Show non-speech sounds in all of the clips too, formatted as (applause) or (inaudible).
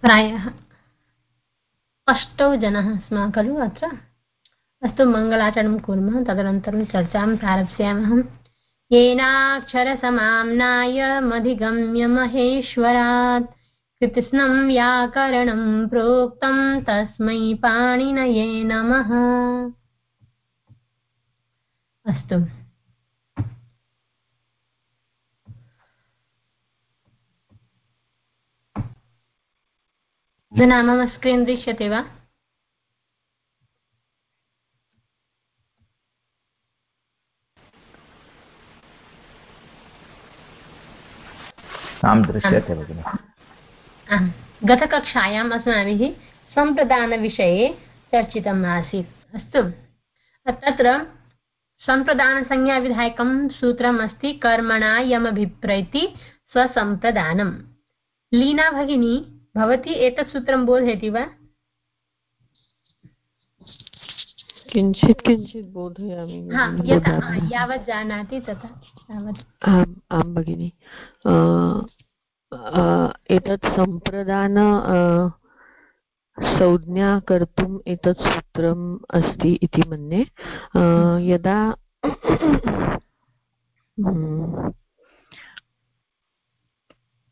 प्रायः अष्टौ जनाः स्मः, खलु अत्र? अस्तु, मङ्गलाचरणं कुर्मः, तदनन्तरं चर्चां प्रारप्स्यामः। येनाक्षरसमाम्नायमधिगम्य महेश्वरात् कृत्स्नं व्याकरणं प्रोक्तं तस्मै पाणिनये नमः। अस्तु। अधुना मम स्क्रीन् दृश्यते वा? आं दृश्यते भगिनि। गतकक्षायाम् अस्माभिः सम्प्रदानविषये चर्चितम् आसीत्। अस्तु। तत्र सम्प्रदानसंज्ञाविधायकं सूत्रम् अस्ति कर्मणा यमभिप्रैति स्वसम्प्रदानम्। लीना भगिनी भवती एतत् सूत्रं बोधयति वा? किञ्चित् किञ्चित् बोधयामि यावत् जानाति तथा आम् आं भगिनि। एतत् सम्प्रदान संज्ञा कर्तुम् एतत् सूत्रम् अस्ति इति मन्ये। यदा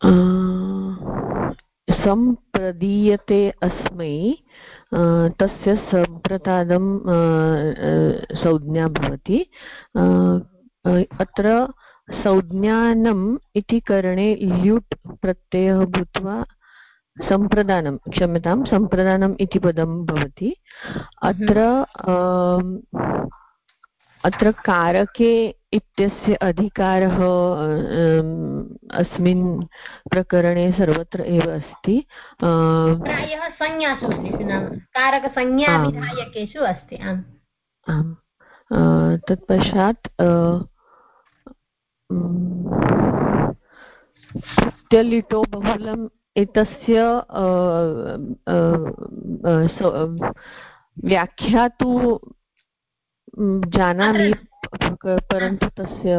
(coughs) सम्प्रदीयते अस्मै तस्य सम्प्रदानं संज्ञा भवति। अत्र संज्ञानम् इति करणे ल्युट् प्रत्ययः भूत्वा सम्प्रदानं क्षम्यतां सम्प्रदानम् इति पदं भवति। अत्र अत्र कारके इत्यस्य अधिकारः अस्मिन् प्रकरणे सर्वत्र एव अस्ति। प्रायः संज्ञासु कारकसंज्ञाविधायकेषु अस्ति आम्। आम्। तत्पश्चात् प्रत्यलिटो बहुलम् एतस्य व्याख्या तु जानामि परन्तु तस्य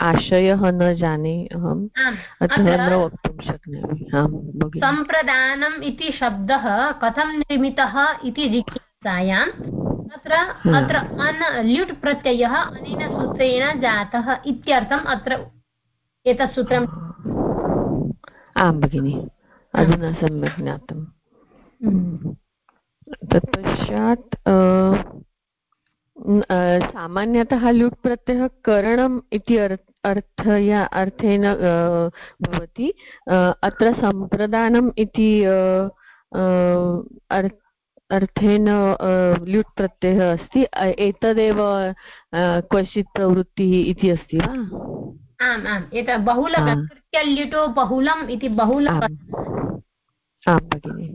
आशयः न जाने अहम्। अतः न वक्तुं शक्नोमि। सम्प्रदानम् इति शब्दः कथं निर्मितः इति जिज्ञासायां तत्र अत्र अन् ल्युट् प्रत्ययः अनेन सूत्रेण जातः इत्यर्थम् अत्र एतत् सूत्रम्। आं भगिनि। अधुना सम्यक् ज्ञातम्। तत्पश्चात् सामान्यतः ल्युट् प्रत्ययः करणम् इति अर्थया अर्थेन भवति। अत्र सम्प्रदानम् इति अर्थेन ल्युट् प्रत्ययः अस्ति। एतदेव क्वचित् प्रवृत्तिः इति अस्ति वा? आम् आम्। एतत् बहुलकृत्य ल्युटो बहुलम् इति बहुल आं भगिनि।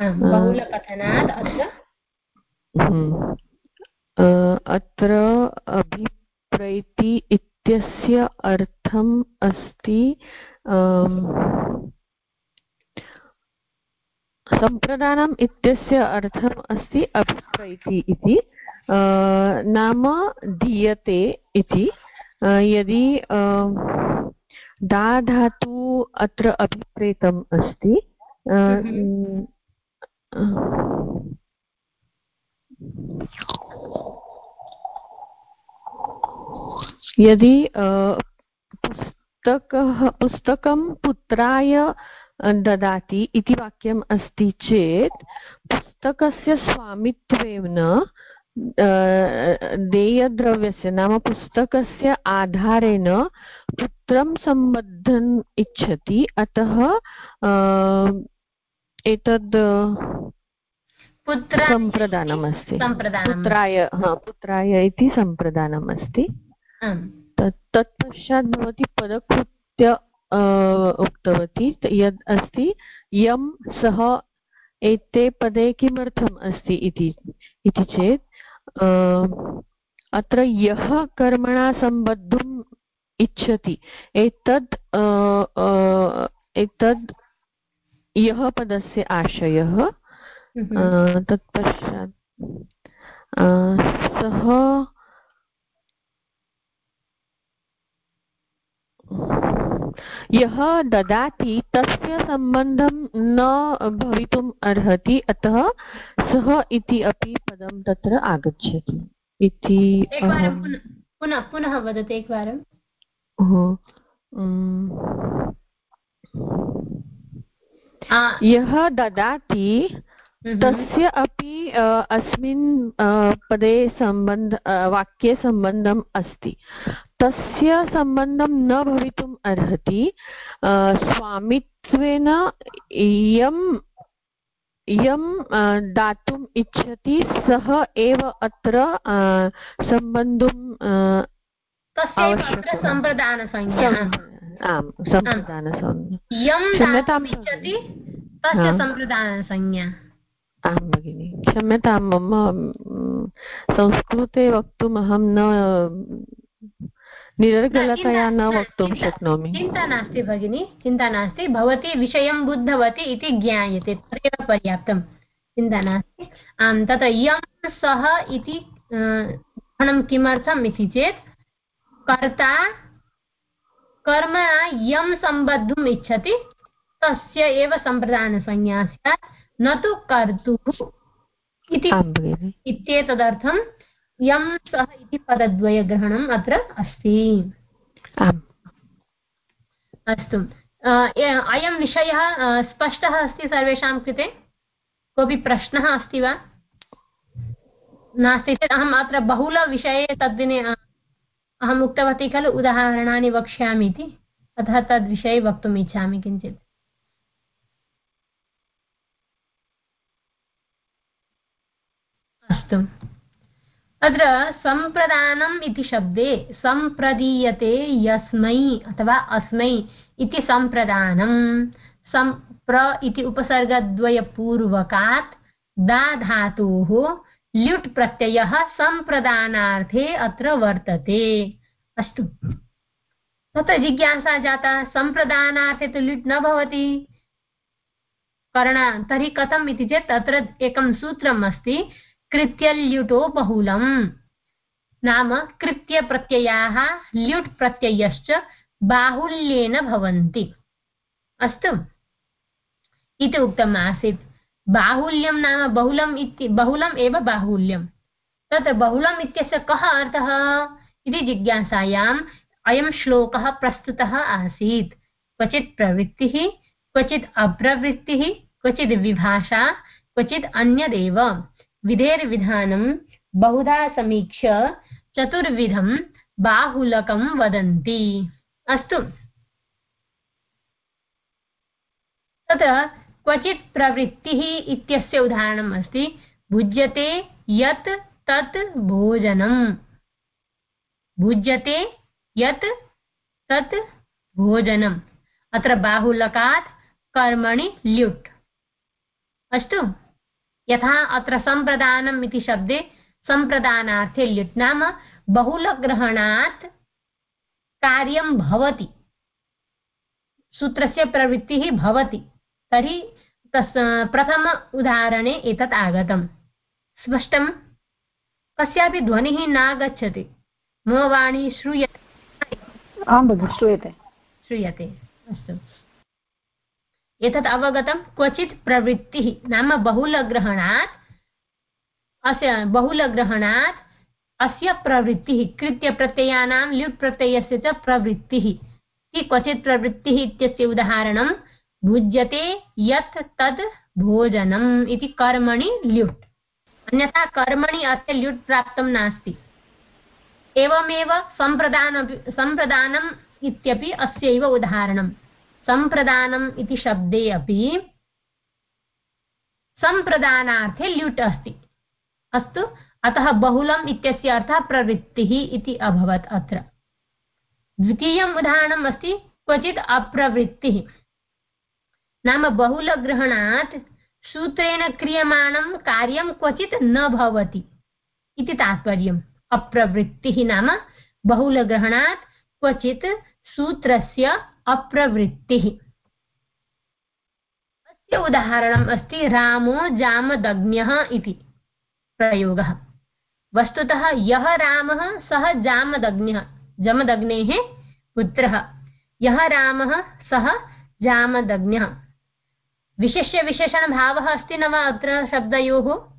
बहुलकथनात् अत्र। अत्र अभिप्रैति इत्यस्य अर्थम् अस्ति सम्प्रदानम् इत्यस्य अर्थम् अस्ति अभिप्रैति इति। नाम दीयते इति। यदि दा धातु अत्र अभिप्रेतम् अस्ति यदि पुस्तकः, पुस्तकं पुत्राय ददाति इति वाक्यम् अस्ति चेत्, पुस्तकस्य स्वामित्वेन देयद्रव्यस्य नाम पुस्तकस्य आधारेण पुत्रं सम्बद्धम् इच्छति, अतः एतद् सम्प्रदानम्। अस्ति पुत्राय पुत्राय इति सम्प्रदानम् अस्ति तत्पश्चात् भवती पदकृत्य उक्तवती यद् अस्ति यं सः एते पदे किमर्थम् अस्ति इति चेत् अत्र यः कर्मणा सम्बद्धुम् इच्छति एतद् एतद् यः पदस्य आशयः तत्पश्चात् सः यः ददाति तस्य सम्बन्धं न भवितुम् अर्हति अतः सः इति अपि पदं तत्र आगच्छति। इति पुनः पुनः वदतु एकवारं। यः ददाति हम्म। तस्य अपि अस्मिन् पदे सम्बन्ध वाक्ये सम्बन्धम् अस्ति। तस्य सम्बन्धं न भवितुम् अर्हति स्वामित्वेन यं यं दातुम् इच्छति सः एव अत्र सम्बन्धुम् आम् सम्प्रदानसंज्ञा। क्षम्यतां आं भगिनि। क्षम्यतां मम संस्कृते वक्तुम् अहं न निरर्गलतया न वक्तुं शक्नोमि। चिन्ता नास्ति भगिनि चिन्ता नास्ति। भवती विषयं बुद्धवती इति ज्ञायते तदेव पर्याप्तं। चिन्ता नास्ति। आं तत्र यं सः इति ग्रहणं किमर्थम् इति चेत् कर्ता कर्मणा यं सम्बद्धुम् इच्छति तस्य एव सम्प्रदानसंज्ञा स्यात्। न तु कर्तुः इति इत्येतदर्थं यं सः इति पदद्वयग्रहणम् अत्र अस्ति। अस्तु। अयं विषयः स्पष्टः अस्ति सर्वेषां कृते? कोऽपि प्रश्नः अस्ति वा? नास्ति चेत् अहम् अत्र बहुलविषये तद्दिने अहम् उक्तवती खलु उदाहरणानि वक्ष्यामि इति। अतः तद्विषये वक्तुम् इच्छामि किञ्चित्। अस्तु। अत्र सम्प्रदानम् इति शब्दे सम्प्रदीयते यस्मै अथवा अस्मै इति सम्प्रदानम्। सम्प्र इति उपसर्गद्वयपूर्वकात् दा धातोः ल्युट् प्रत्ययः सम्प्रदानार्थे अत्र वर्तते। अस्तु। तत्र जिज्ञासा जाता, सम्प्रदानार्थे तु ल्युट् न भवति। कर्ण, तर्हि कथम् इति चेत् एकं सूत्रम् अस्ति। कृत्यल्युटो बहुलम् नाम कृत्यप्रत्ययाः ल्युट् प्रत्ययश्च बाहुल्येन भवन्ति। अस्तु। इति उक्तम् आसीत्। बाहुल्यं नाम बहुलम् इति, बहुलम् एव बाहुल्यं तत्र बहुलम् इत्यस्य कः अर्थः? इति जिज्ञासायाम् अयं श्लोकः प्रस्तुतः आसीत्। क्वचित् प्रवृत्तिः, क्वचित् अप्रवृत्तिः क्वचित् विभाषा, क्वचित् अन्यदेव। विधेर्विधानं बहुधा समीक्ष्य चतुर्विधं बाहुलकं वदन्ति। अस्तु। तत्र क्वचित् प्रवृत्तिः इत्यस्य उदाहरणम् अस्ति, भुज्यते यत् तत् भोजनम्। भुज्यते यत् तत् भोजनम्। अत्र बाहुलकात् कर्मणि ल्युट्। अस्तु। यथा अत्र सम्प्रदानम् इति शब्दे सम्प्रदानार्थे ल्युट् नाम बहुलग्रहणात् कार्यं भवति। सूत्रस्य प्रवृत्तिः भवति। तर्हि तस् प्रथम उदाहरणे एतत् आगतम्। स्पष्टं कस्यापि ध्वनिः नागच्छति। मम वाणी श्रूयते। आं भगिनि श्रूयते। श्रूयते। अस्तु। एतत् अवगतं क्वचित् प्रवृत्तिः। नाम बहुलग्रहणात्, अस्य बहुलग्रहणात्, अस्य प्रवृत्तिः, कृत्यप्रत्ययानां ल्युट् प्रत्ययस्य च प्रवृत्तिः। इति क्वचित् प्रवृत्तिः इत्यस्य उदाहरणं भुज्यते यत् तद् भोजनम् इति कर्मणि ल्युट्। अन्यथा कर्मणि अस्य ल्युट् प्राप्तं नास्ति। एवमेव सम्प्रदान सम्प्रदानम् इत्यपि अस्यैव उदाहरणम्। सम्प्रदानम् इति शब्दे अपि सम्प्रदानार्थे ल्युट् अस्ति। अस्तु, अतः बहुलम् इत्यस्य अर्थः प्रवृत्तिः इति अभवत् अत्र। द्वितीयम् उदाहरणम् अस्ति, क्वचित् अप्रवृत्तिः। नाम बहुलग्रहणात् सूत्रेण क्रियमाणं कार्यं क्वचित् न भवति इति तात्पर्यम्। अप्रवृत्तिः नाम बहुलग्रहणात् क्वचित् सूत्रस्य अप्रवृत्तिः। अस्य उदाहरणम् अस्ति रामो जामदग्न्यः इति प्रयोगः। वस्तुतः यः रामः सः जामदग्न्यः जमदग्नेः पुत्रः। यः रामः सः जामदग्न्यः। विशिष्यविशेषणभावः अस्ति न वा अत्र शब्दयोः?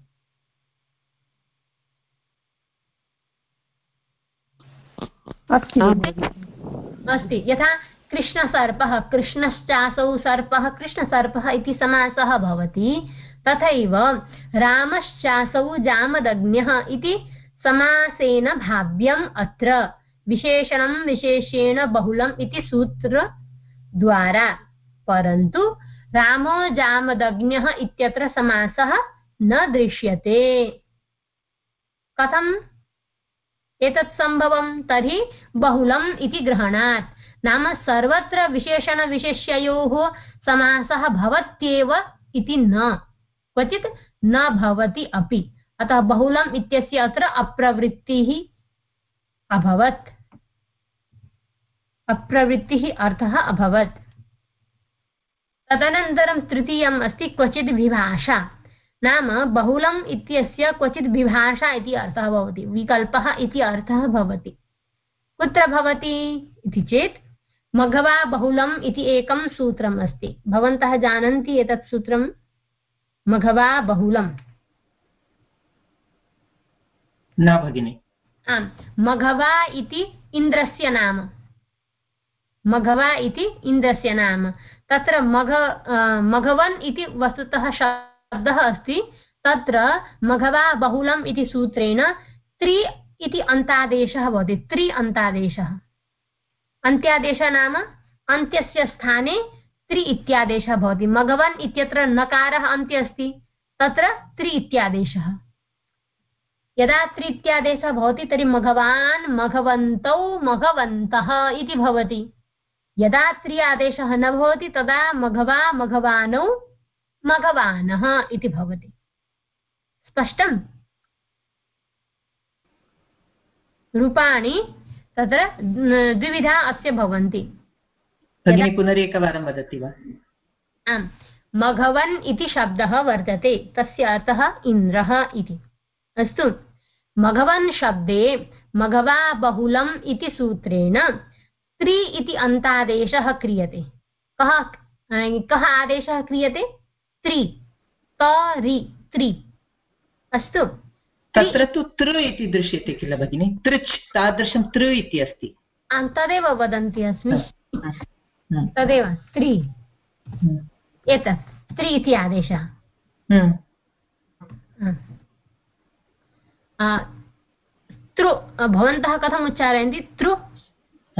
अस्ति। यथा कृष्णसर्पः, कृष्णश्चासौ सर्पः, कृष्णसर्पः इति समासः भवति। तथैव रामश्चासौ जामदग्न्यः इति समासेन भाव्यम् अत्र। विशेषणं विशेषेण बहुलम् इति सूत्रद्वारा। परन्तु रामो जामदग्न्यः इत्यत्र समासः न दृश्यते। कथम्? एतत् सम्भवं तर्हि बहुलम् इति ग्रहणात्। नाम सर्वत्र विशेषणविशेष्ययोः समासः भवत्येव इति न। क्वचित् न भवति अपि। अतः बहुलम् इत्यस्य अत्र अप्रवृत्तिः अभवत्। अप्रवृत्तिः अर्थः अभवत्। तदनन्तरं तृतीयम् अस्ति क्वचित् विभाषा। नाम बहुलम् इत्यस्य क्वचित् विभाषा इति अर्थः भवति। विकल्पः इति अर्थः भवति। कुत्र भवति इति चेत् मघवा बहुलम् इति एकं सूत्रम् अस्ति। भवन्तः जानन्ति एतत् सूत्रं मघवा बहुलम्। न भगिनि। आम् मघवा इति इन्द्रस्य नाम। मघवा इति इन्द्रस्य नाम। तत्र मघ मघवन् इति वस्तुतः शब्दः अस्ति। तत्र मघवा बहुलम् इति सूत्रेण त्रि इति अन्तादेशः भवति। त्रि अन्तादेशः। अन्त्यादेशः नाम, अन्त्यस्य स्थाने त्रि इत्यादेशः भवति। मघवन् इत्यत्र नकारः अन्त्य अस्ति, तत्र त्रि इत्यादेशः। यदा त्रि इत्यादेशः भवति, तर्हि मघवान् मघवन्तौ मघवन्तः इति भवति। यदा त्रि आदेशः न भवति, तदा मघवा मघवानौ मघवानः इति भवति। स्पष्टम्? रूपाणि तत्र द्विविधा अस्य भवन्ति। भगिनी पुनरेकवारं वदति वा? आम्। मघवन् इति शब्दः वर्तते। तस्य अर्थः इन्द्रः इति। अस्तु। मघवन् शब्दे मघवा बहुलम् इति सूत्रेण त्रि इति अन्तादेशः क्रियते। कः कः आदेशः क्रियते? त्रि तरि त्रि। अस्तु। तत्र तु तृ इति दृश्यते किल भगिनि? तृच् तादृशं तृ इति अस्ति। तदेव वदन्ती अस्मि। तदेव स्त्री एतत् स्त्री इति आदेशः। तृ भवन्तः कथम् उच्चारयन्ति? तृ?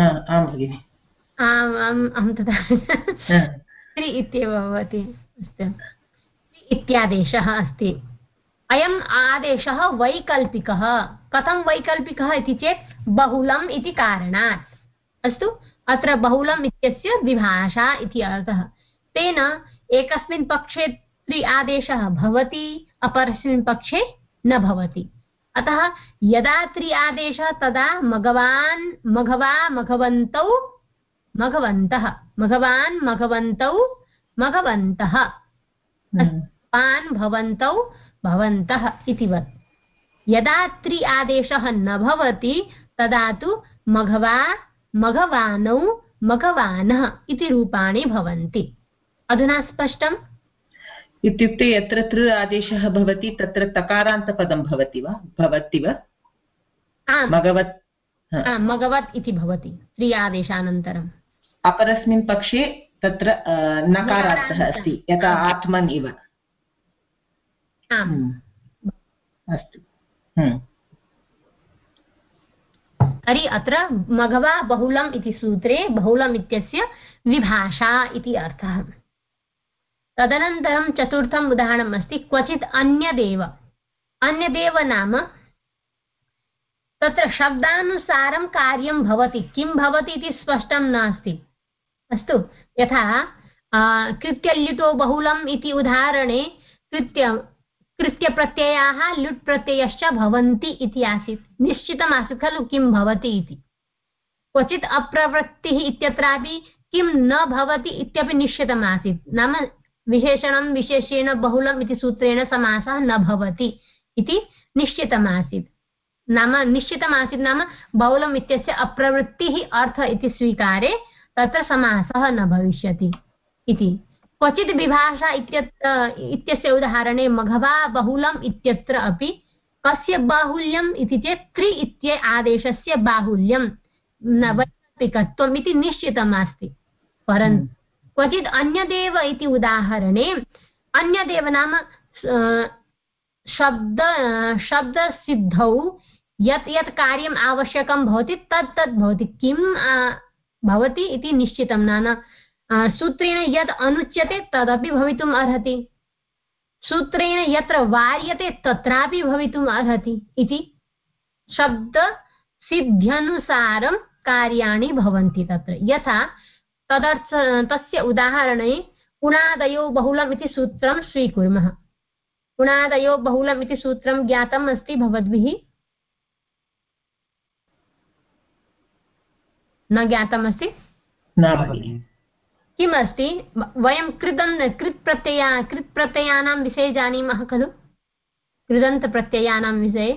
आं भगिनि। आम् आम् अहं तथा स्त्री (laughs) इत्येव भवति। अस्तु। इत्यादेशः अस्ति। अयम् आदेशः वैकल्पिकः। कथं वैकल्पिकः इति चेत् बहुलम् इति कारणात्। अस्तु अत्र बहुलम् इत्यस्य विभाषा इति अर्थः। तेन एकस्मिन् पक्षे त्रि आदेशः भवति अपरस्मिन् पक्षे न भवति। अतः यदा त्रि आदेशः तदा मघवान् मघवा मघवन्तौ मघवन्तः। मघवान् मघवन्तौ मघवन्तः। पान् भवन्तौ भवन्तः इति वत् यदा त्रि आदेशः न भवति तदा तु मघवा मघवानौ मघवानः इति रूपाणि भवन्ति। अधुना स्पष्टम्? इत्युक्ते यत्र तृ आदेशः भवति तत्र तकारान्तपदं भवति वा? भवति वा? मघवत् मघवत् इति भवति त्रि आदेशानन्तरम्। अपरस्मिन् पक्षे तत्र नकारान्तः। अस्ति यथा आत्मन् इव। अस्तु। हम्म। तर्हि अत्र मघवा बहुलम् इति सूत्रे बहुलम् इत्यस्य विभाषा इति अर्थः। तदनन्तरं चतुर्थम् उदाहरणम् अस्ति क्वचित् अन्यदेव। अन्यदेव नाम तत्र शब्दानुसारं कार्यं भवति। किं भवति इति स्पष्टं नास्ति। अस्तु यथा कृत्यल्युतो बहुलम् इति उदाहरणे कृत्य कृत्यप्रत्ययाः लुट् प्रत्ययश्च भवन्ति इति आसीत्। निश्चितमासीत् खलु, किं भवति इति। क्वचित् अप्रवृत्तिः इत्यत्रापि किं न भवति इत्यपि नाम विशेषणं, विशेषेण, बहुलम् इति सूत्रेण समासः न भवति इति निश्चितमासीत् नाम निश्चितमासीत् नाम बहुलम् इत्यस्य अप्रवृत्तिः, अर्थ इति स्वीकारे तत्र समासः न भविष्यति इति। क्वचित् विभाषा इत्यस्य उदाहरणे मघवा बहुलम् इत्यत्र अपि कस्य बाहुल्यम् इति चेत् त्रि इत्य आदेशस्य बाहुल्यं न वैकल्पिकत्वम् इति निश्चितम् परन्तु क्वचित् अन्यदेव इति उदाहरणे अन्यदेव नाम शब्द शब्दसिद्धौ यत् यत् कार्यम् आवश्यकं भवति तत् तत् भवति। किं भवति इति निश्चितं नाम। सूत्रेण यद् अनुच्यते तदपि भवितुम् अर्हति। सूत्रेण यत्र वार्यते तत्रापि भवितुम् अर्हति इति शब्दसिद्ध्यनुसारं कार्याणि भवन्ति तत्र। यथा तदर्थ, तस्य उदाहरणे उणादयो बहुलम् इति सूत्रं स्वीकुर्मः। उणादयो बहुलम् इति सूत्रं ज्ञातम् अस्ति भवद्भिः? न ज्ञातमस्ति किमस्ति? वयं कृदन् कृत् प्रत्यया कृत् प्रत्ययानां विषये जानीमः खलु? कृदन्तप्रत्ययानां विषये।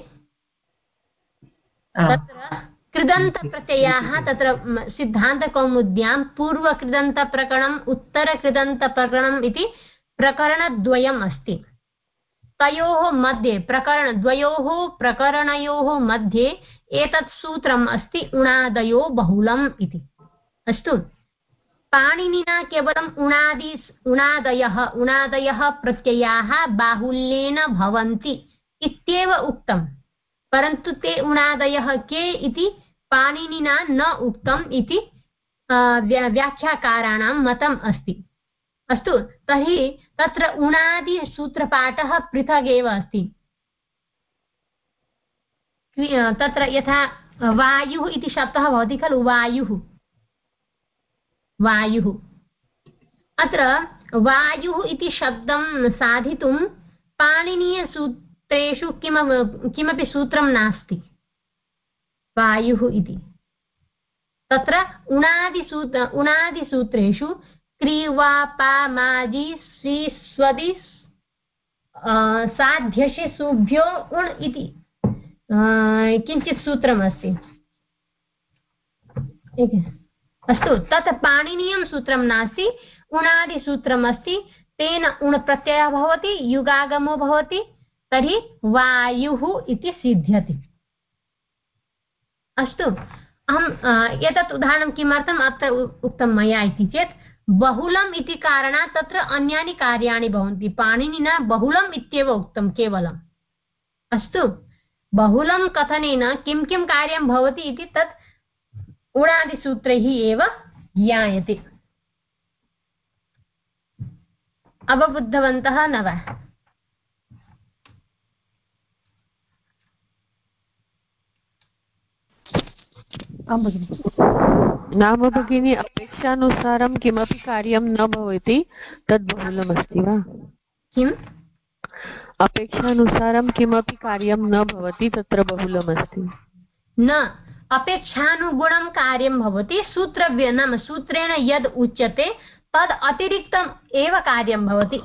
तत्र कृदन्तप्रत्ययाः तत्र सिद्धान्तकौमुद्यां पूर्वकृदन्तप्रकरणम् उत्तरकृदन्तप्रकरणम् इति प्रकरणद्वयम् अस्ति। तयोः मध्ये प्रकरणद्वयोः प्रकरणयोः मध्ये एतत् सूत्रम् अस्ति उणादयो बहुलम् इति। अस्तु? पाणिनिना केवलम् उणादि उणादयः उणादयः प्रत्ययाः बाहुल्येन भवन्ति इत्येव उक्तम्। परन्तु ते उणादयः के इति पाणिनिना न उक्तम् इति व्याख्याकाराणां मतम् अस्ति। अस्तु, तर्हि तत्र उणादिसूत्रपाठः पृथगेव अस्ति। तत्र यथा वायुः इति शब्दः भवति खलु, वायुः। वायुः। अत्र वायुः इति शब्दं साधितुं पाणिनीयसूत्रेषु किम, किमपि सूत्रं नास्ति। वायुः इति। तत्र उणादिसूत्र उणादिसूत्रेषु क्रीवा पा माजि श्रीस्वदि साध्यशि सुभ्यो, उण् इति। किञ्चित् सूत्रमस्ति। अस्तु, तत् पाणिनीयं सूत्रं नास्ति उणादिसूत्रम् अस्ति तेन उण् प्रत्ययः भवति, युगागमो भवति, तर्हि वायुः इति सिद्ध्यति। अस्तु अहं एतत् उदाहरणं किमर्थम् अत्र उक्तं मया इति चेत्, बहुलम् इति कारणात् तत्र अन्यानि कार्याणि भवन्ति पाणिनिना बहुलम् इत्येव उक्तं केवलम्। अस्तु बहुलं कथनेन किं किं कार्यं भवति इति तत् उणादिसूत्रैः एव ज्ञायते। अवबुद्धवन्तः न वा नाम भगिनी अपेक्षानुसारं किमपि कार्यं न भवति तद् बहुलमस्ति वा? किम्? अपेक्षानुसारं किमपि कार्यं न भवति तत्र बहुलमस्ति। न अपेक्षानुगुणं कार्यं भवति सूत्रव्य नाम सूत्रेण यद् उच्यते तद् अतिरिक्तम् एव कार्यं भवति।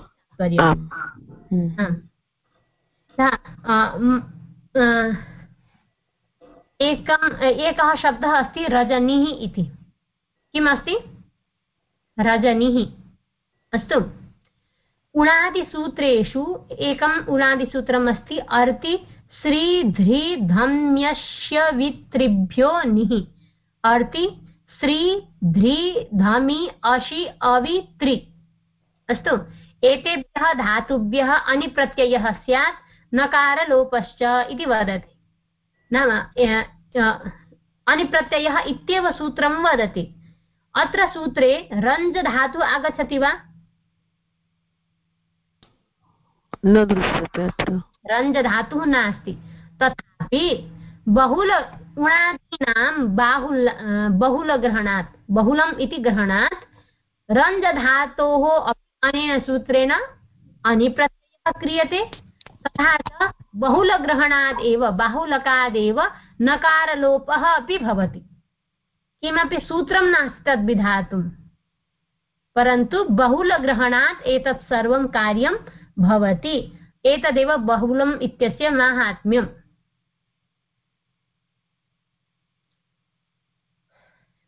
एकम् एकः शब्दः अस्ति रजनिः इति। किमस्ति? रजनिः। अस्तु। उणादिसूत्रेषु एकम् उणादिसूत्रम् अस्ति अर्ति श्रीध्रीधम्यस्य वित्रिभ्यो निः। अर्ति श्री ध्री धमि अशि अवि अस्तु, एतेभ्यः धातुभ्यः अनिप्रत्ययः स्यात् नकारलोपश्च इति वदति। नाम अनिप्रत्ययः इत्येव सूत्रं वदति। अत्र सूत्रे रञ्ज धातु आगच्छति वा? न दृश्यते रञ्ज धातुः नास्ति। तथापि बहुल उणादीनां बाहुल बहुलग्रहणात्, बहुलम् इति ग्रहणात् रञ्जधातोः अनेन सूत्रेण अनिप्रत्ययः क्रियते। तथा च बहुलग्रहणात् एव, बाहुलकादेव नकारलोपः अपि भवति। किमपि सूत्रं नास्ति तद्विधातुं परन्तु बहुलग्रहणात् एतत् सर्वं कार्यं भवति। एतदेव बहुलम् इत्यस्य माहात्म्यम्।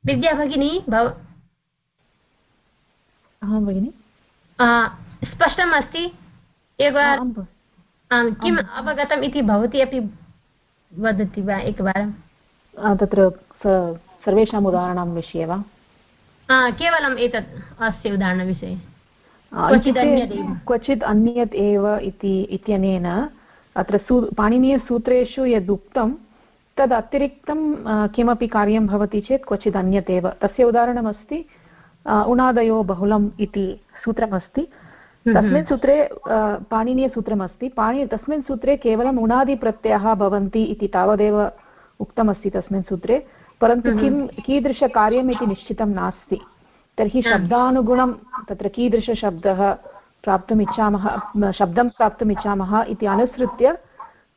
विद्या भगिनी भव भगिनि। स्पष्टम् अस्ति? एकवारं किम् अवगतम् इति भवती अपि वदति वा एकवारं? तत्र सर्वेषाम् उदाहरणां विषये वा? केवलम् एतत् अस्य उदाहरणविषये। क्वचित् अन्यत् एव इति इत्यनेन अत्र सू पाणिनीयसूत्रेषु यदुक्तं तद् अतिरिक्तं किमपि कार्यं भवति चेत् क्वचित् अन्यत् एव तस्य उदाहरणमस्ति उणादयो बहुलम् इति सूत्रमस्ति। हम्म, तस्मिन्। सूत्रे पाणिनीयसूत्रमस्ति। पाणि तस्मिन् सूत्रे केवलम् उणादिप्रत्ययः भवन्ति इति तावदेव उक्तमस्ति तस्मिन् सूत्रे। परन्तु हम्म, किं कीदृशकार्यम् इति निश्चितं नास्ति। तर्हि शब्दानुगुणं तत्र कीदृशशब्दः प्राप्तुम् इच्छामः शब्दं प्राप्तुम् इच्छामः इति अनुसृत्य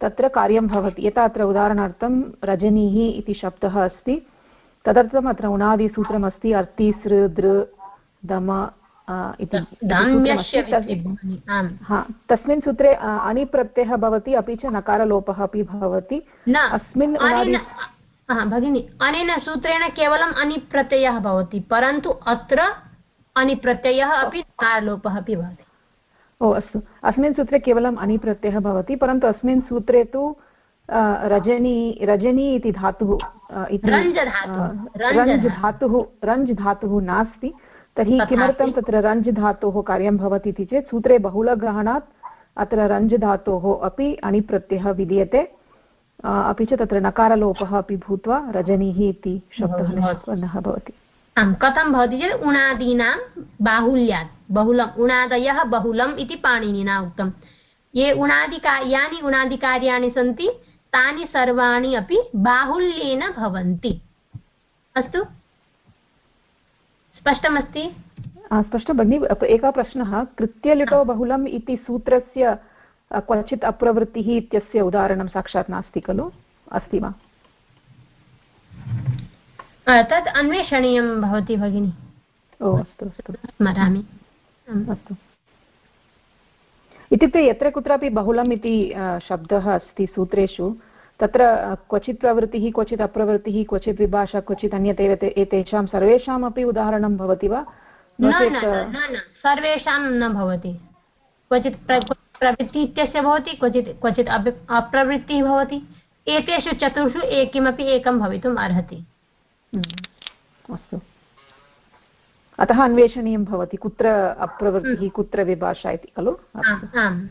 तत्र कार्यं भवति। यथा अत्र उदाहरणार्थं रजनीः इति शब्दः अस्ति। तदर्थम् अत्र उणादिसूत्रमस्ति अर्ति सृ दृ दम इति। तस्मिन् सूत्रे अनिप्रत्ययः भवति अपि च नकारलोपः अपि भवति। अस्मिन् भगिनि अनेन सूत्रेण केवलम् अनिप्रत्ययः भवति परन्तु अत्र अनिप्रत्ययः अपि नकारलोपः अपि भवति ओ अस्तु अस्मिन् सूत्रे केवलम् अनिप्रत्ययः भवति परन्तु अस्मिन् सूत्रे तु रजनी रजनी इति धातुः रञ्ज् धातुः रञ्ज् धातुः नास्ति तर्हि किमर्थं तत्र रञ्ज् धातोः कार्यं भवति इति चेत् सूत्रे बहुलग्रहणात् अत्र रञ्ज् धातोः अपि अणिप्रत्ययः विधीयते अपि च तत्र नकारलोपः अपि भूत्वा रजनीः इति शब्दः निष्पन्नः भवति। आम् कथं भवति चेत् उणादीनां बाहुल्यात् बहुलम् उणादयः बहुलम् इति पाणिनिना उक्तं। ये उणादिका यानि उणादिकार्याणि सन्ति तानि सर्वाणि अपि बाहुल्येन भवन्ति। अस्तु? स्पष्टमस्ति? स्पष्टं भगिनि एकः प्रश्नः कृत्यलिटो बहुलम् इति सूत्रस्य क्वचित् अप्रवृत्तिः इत्यस्य उदाहरणं साक्षात् नास्ति खलु? अस्ति वा? तत् अन्वेषणीयं भवति भगिनि। ओ अस्तु अस्तु। स्मरामि। अस्तु। इत्युक्ते यत्र कुत्रापि बहुलम् इति शब्दः अस्ति सूत्रेषु तत्र क्वचित् प्रवृत्तिः क्वचित् अप्रवृत्तिः क्वचित् विभाषा क्वचित् अन्यत् एतेषां सर्वेषामपि उदाहरणं भवति वा? सर्वेषां न भवति। क्वचित् प्रवृत्ति इत्यस्य भवति क्वचित् क्वचित् अप्रवृत्तिः भवति। एतेषु चतुर्षु किमपि एकं भवितुम् अर्हति। हम्म, अस्तु। अतः अन्वेषणीयं भवति कुत्र अप्रवृत्तिः हम्म। कुत्र विभाषा इति खलु? आम्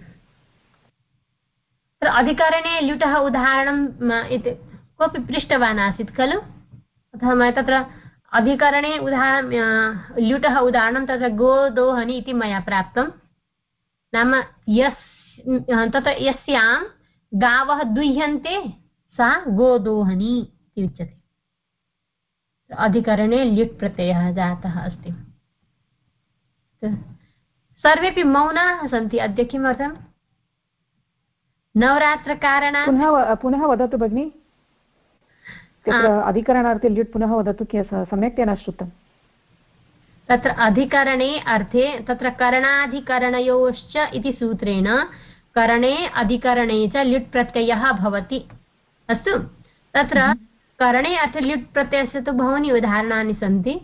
अधिकरणे ल्युटः उदाहरणम् इति कोऽपि पृष्टवान् आसीत् खलु? अतः तत्र अधिकरणे उदाहरणं ल्युटः उदाहरणं तत्र गोदोहनि इति मया प्राप्तं नाम यस् तत्र यस्यां गावः दुह्यन्ते सा गोदोहनी इति उच्यते। अधिकरणे ल्युट् प्रत्ययः जातः अस्ति। सर्वेपि मौनाः सन्ति अद्य किमर्थम्? नवरात्रकारणात् पुनः पुनः वदतु भगिनि। अधिकरणार्थे ल्युट् पुनः वदतु सम्यक्तया न श्रुतम् तत्र अधिकरणे अर्थे तत्र करणाधिकरणयोश्च इति सूत्रेण करणे अधिकरणे च ल्युट् प्रत्ययः भवति। अस्तु? तत्र हम्म। करणे अर्थे ल्युट् प्रत्ययस्य तु बहूनि उदाहरणानि सन्ति।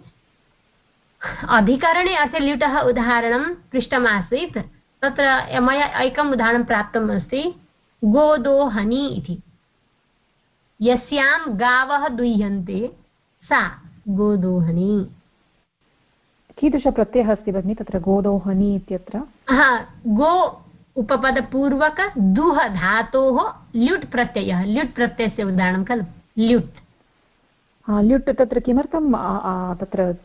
अधिकरणे अर्थे ल्युटः उदाहरणं पृष्टमासीत्। तत्र मया एकम् उदाहरणं प्राप्तम् अस्ति। गोदोहनी इति। यस्यां गावः दुह्यन्ते सा गोदोहनी। कीदृशप्रत्ययः अस्ति भगिनि? तत्र गोदोहनी इत्यत्र। हा गो उपपदपूर्वक दुह धातोः ल्युट् प्रत्ययः। ल्युट् प्रत्ययस्य उदाहरणं खलु। ल्युट्। ल्युट् तत्र किमर्थं? तत्र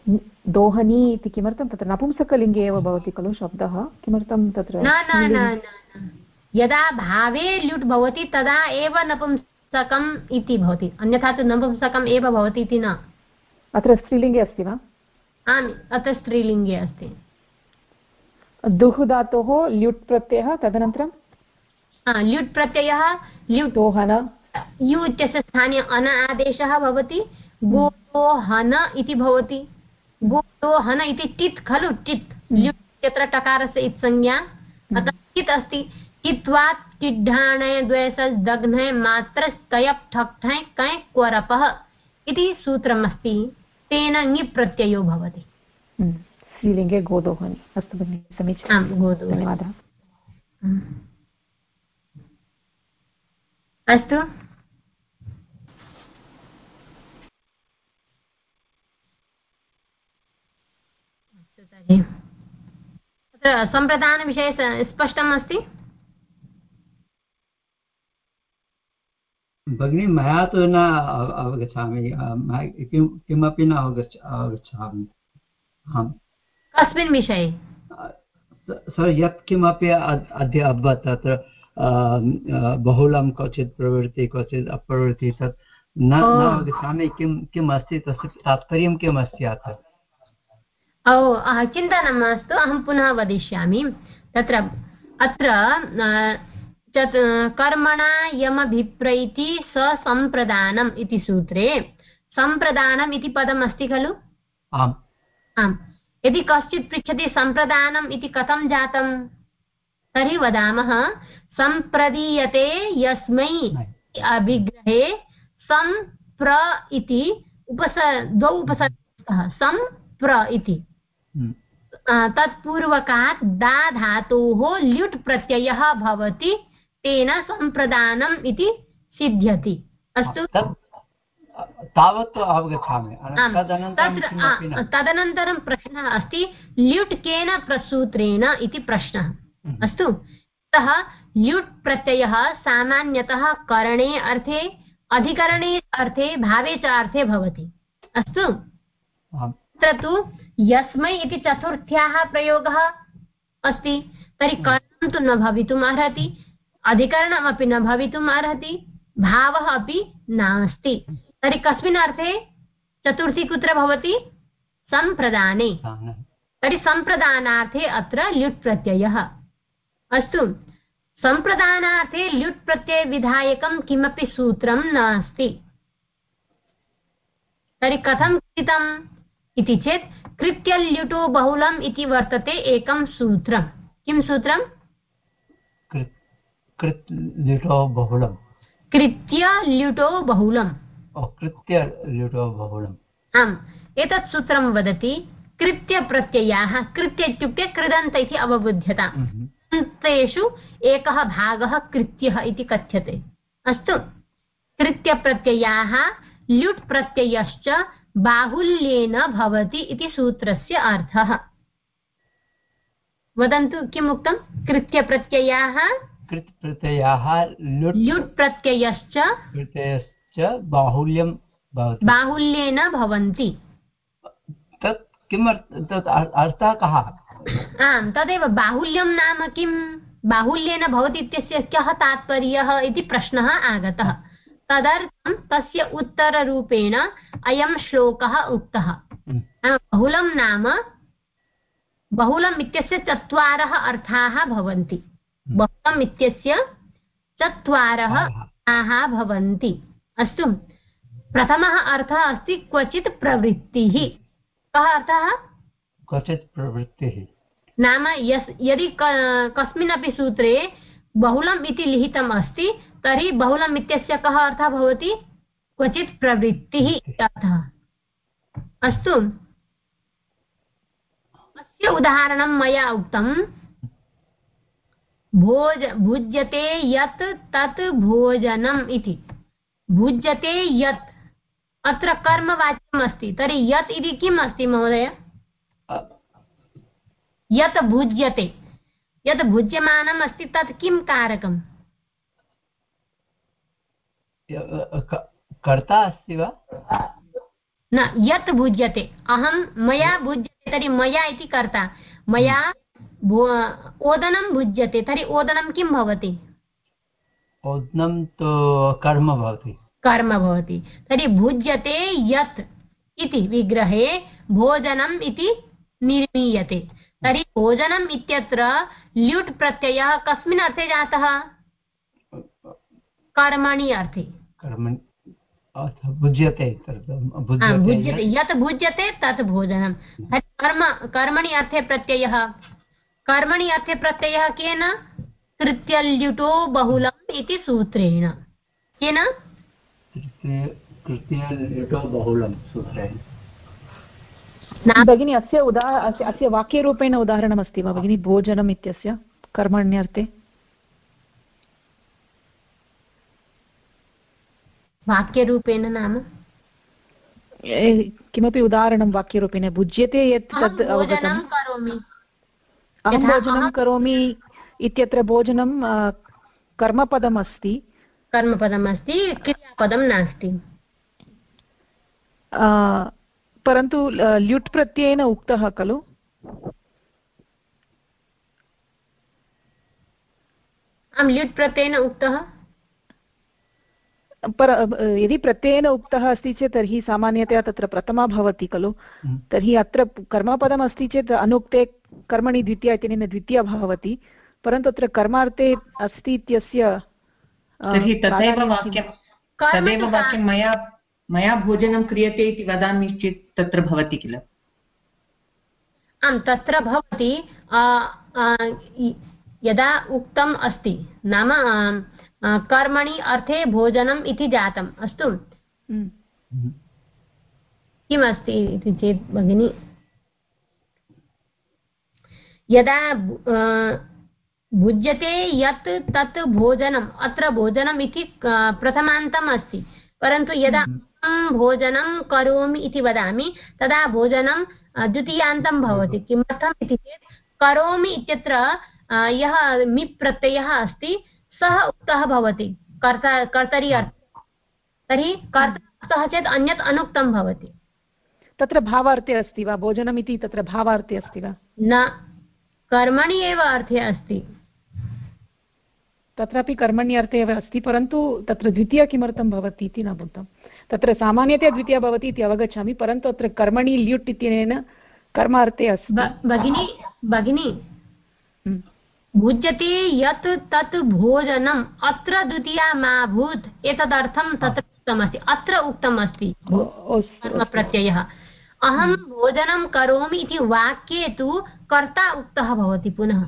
दोहनी इति किमर्थं? तत्र नपुंसकलिङ्गे एव भवति खलु शब्दः। किमर्थं तत्र न न न। यदा भावे ल्युट् भवति तदा एव नपुंसकम् इति भवति। अन्यथा तु नपुंसकम् एव भवति इति न। अत्र स्त्रीलिङ्गे अस्ति वा? आम् अत्र स्त्रीलिङ्गे अस्ति। दुः धातोः ल्युट् प्रत्ययः तदनन्तरं? ल्युट् प्रत्ययः ल्युट् ओहन यु इत्यस्य स्थाने अन आदेशः भवति गोहन इति भवति। गोहन इति टित् खलु टित्। ल्युट् यत्र टकारस्य इत्संज्ञा अतः टित् अस्ति। कित्वात् किड्ढाणय द्वयसदघ्नय मात्रस्तयप् ठक्ठय कै क्वरपः इति सूत्रमस्ति। तेन ङि प्रत्ययो भवति। हम्म। स्त्रीलिङ्गे गोदोहनि। अस्तु भगिनि समीचीनं। धन्यवादः। अस्तु। तत्र सम्प्रदानविषये स्पष्टम् अस्ति भगिनी मया तु न अवगच्छामि। किं किमपि न अवगच्छ अवगच्छामि। आम्। कस्मिन् विषये? सर् यत्किमपि अद्य अभवत् तत्र बहुलं क्वचित् प्रवृत्ति क्वचित् अप्रवृत्ति तत् न अवगच्छामि। किं किम् अस्ति? तस्य तात्पर्यं किम् अस्ति अत्र? ओ चिन्ता न मास्तु। अहं पुनः वदिष्यामि। तत्र अत्र कर्मणा यमभिप्रैति ससम्प्रदानम् इति सूत्रे। सम्प्रदानम् इति पदम् अस्ति खलु? आम्। आम्। यदि कश्चित् पृच्छति सम्प्रदानम् इति कथं जातं? तर्हि वदामः सम्प्रदीयते यस्मै विग्रहे सम्प्र इति उपस द्वौ उपसर्गः सम्प्र इति। तत्पूर्वकात् दा धातोः ल्युट् प्रत्ययः भवति। तेन सम्प्रदानम् इति सिद्ध्यति। अस्तु। तावत् अवगच्छामि। तदनन्तरं प्रश्नः अस्ति ल्युट् केन प्रसूत्रेण इति प्रश्नः। हम्म। अस्तु। अतः ल्युट् प्रत्ययः सामान्यतः करणे अर्थे अधिकरणे अर्थे भावे च अर्थे भवति। अस्तु। तत्र तु यस्मै इति चतुर्थ्याः प्रयोगः अस्ति। तर्हि। करणं तु न भवितुम् अर्हति। अधिकरणमपि न भवितुम् अर्हति भावः अपि नास्ति। तर्हि कस्मिन् अर्थे चतुर्थी कुत्र भवति? सम्प्रदाने। तर्हि सम्प्रदानार्थे अत्र ल्युट् प्रत्ययः। अस्तु सम्प्रदानार्थे ल्युट् प्रत्ययविधायकं किमपि सूत्रं नास्ति। तर्हि कथं कृतम् इति चेत् कृत्यल्युटो बहुलम् इति वर्तते एकं सूत्रं। किं सूत्रं कृत्य ल्युटो बहुलम् कृत्य ल्युटो बहुलम् आम् एतत् सूत्रं वदति कृत्यप्रत्ययाः कृत्य इत्युक्ते कृदन्त इति अवबुध्यता। तेषु एकः भागः कृत्यः इति कथ्यते। अस्तु। कृत्यप्रत्ययाः ल्युट् प्रत्ययश्च बाहुल्येन भवति इति सूत्रस्य अर्थः। वदन्तु किम् उक्तं कृत्यप्रत्ययाः कृत्प्रत्ययाः ल्युट् प्रत्ययश्च प्रत्ययश्च च बाहुल्यं भवति। बाहुल्येन भवन्ति। तत् किमर्थं तत् अर्थः कः? आम् तदेव बाहुल्यं नाम किं? बाहुल्येन भवति इत्यस्य कः तात्पर्यः इति प्रश्नः आगतः। तदर्थं तस्य उत्तररूपेण अयं श्लोकः उक्तः। बहुलं नाम बहुलम् इत्यस्य चत्वारः अर्थाः भवन्ति। बहुलम् इत्यस्य चत्वारः अर्थाः भवन्ति। अस्तु। प्रथमः अर्थः अस्ति क्वचित् प्रवृत्तिः। कः अर्थः? क्वचित् प्रवृत्तिः। नाम यस् यदि कस्मिन्नपि सूत्रे बहुलम् इति लिखितम् अस्ति तर्हि बहुलम् इत्यस्य कः अर्थः भवति? क्वचित् प्रवृत्तिः अर्थः। अस्तु। अस्य उदाहरणं मया उक्तं भोज भुज्यते यत् तत् भोजनम् इति। भुज्यते यत्। अत्र कर्मवाच्यम् अस्ति। तर्हि यत् इति किम् अस्ति महोदय? यत् भुज्यते। यत् भुज्यमानम् अस्ति तत् किं कारकम्? कर्ता अस्ति वा? न यत् भुज्यते। अहं मया भुज्यते तर्हि मया इति कर्ता। मया ओदनं भुज्यते तर्हि ओदनं किं भवति? ओदनं तु कर्म भवति। कर्म भवति। तर्हि भुज्यते यत् इति विग्रहे भोजनम् इति निर्मीयते। तर्हि भोजनम् इत्यत्र ल्युट् प्रत्ययः कस्मिन् अर्थे जातः? कर्मणि अर्थे। भुज्यते भुज्यते यत् भुज्यते तत् भोजनं कर्म कर्मणि अर्थे प्रत्ययः। कर्मणि अर्थे प्रत्ययः केन? कृत्यल्युटो बहुलम् इति सूत्रेण। केन? भगिनी अस्य उदा अस्य वाक्यरूपेण उदाहरणमस्ति वा भगिनी? भोजनम् इत्यस्य कर्मण्यर्थे वाक्यरूपेण नाम? किमपि उदाहरणं वाक्यरूपेण भुज्यते यत् तद् अवगतम्? अहं भोजनं करोमि इत्यत्र भोजनं कर्मपदम् अस्ति कर्मपदम् अस्ति क्रियापदं नास्ति। परन्तु ल्युट् प्रत्ययेन उक्तः खलु? आं ल्युट् प्रत्ययेन उक्तः? पर यदि प्रत्ययेन उक्तः अस्ति चेत् तर्हि सामान्यतया तत्र प्रथमा भवति खलु हम्म। तर्हि अत्र कर्मपदम् अस्ति चेत् अनुक्ते कर्मणि द्वितीया इत्यनेन द्वितीया भवति परन्तु अत्र कर्मार्थे अस्ति इत्यस्य तदेव वाक्यं मया मया भोजनं क्रियते इति वदामि चेत् तत्र भवति किल आम् तत्र भवति यदा उक्तम् अस्ति नाम कर्मणि अर्थे भोजनम् इति जातम्। अस्तु? हम्म। किमस्ति इति चेत् भगिनि? यदा भुज्यते यत् तत् भोजनम् अत्र भोजनम् इति प्रथमान्तम् अस्ति। परन्तु यदा हम्म। भोजनं करोमि इति वदामि तदा भोजनं द्वितीयान्तं भवति। किमर्थम् इति चेत् करोमि इत्यत्र यः मिप् प्रत्ययः अस्ति सः उक्तः भवति। कर्ता कर्तरि अर्थ। तर्हि कर्ता चेत् अन्यत् अनुक्तं भवति। तत्र भावार्थे अस्ति वा? भोजनम् इति तत्र भावार्थे अस्ति वा? न। कर्मणि एव अर्थे अस्ति। तत्रापि कर्मण्यर्थे एव अस्ति परन्तु तत्र द्वितीया किमर्थं भवति इति न बुद्धं तत्र सामान्यतया द्वितीया भवति इति अवगच्छामि परन्तु अत्र कर्मणि ल्युट् इत्यनेन कर्मार्थे अस्ति। भगिनी भगिनी। भुज्यते यत् तत् भोजनम् अत्र द्वितीया मा भूत् एतदर्थं तत्र उक्तमस्ति अत्र उक्तमस्ति प्रत्ययः अहं भोजनं करोमि इति वाक्ये तु कर्ता उक्तः भवति पुनः।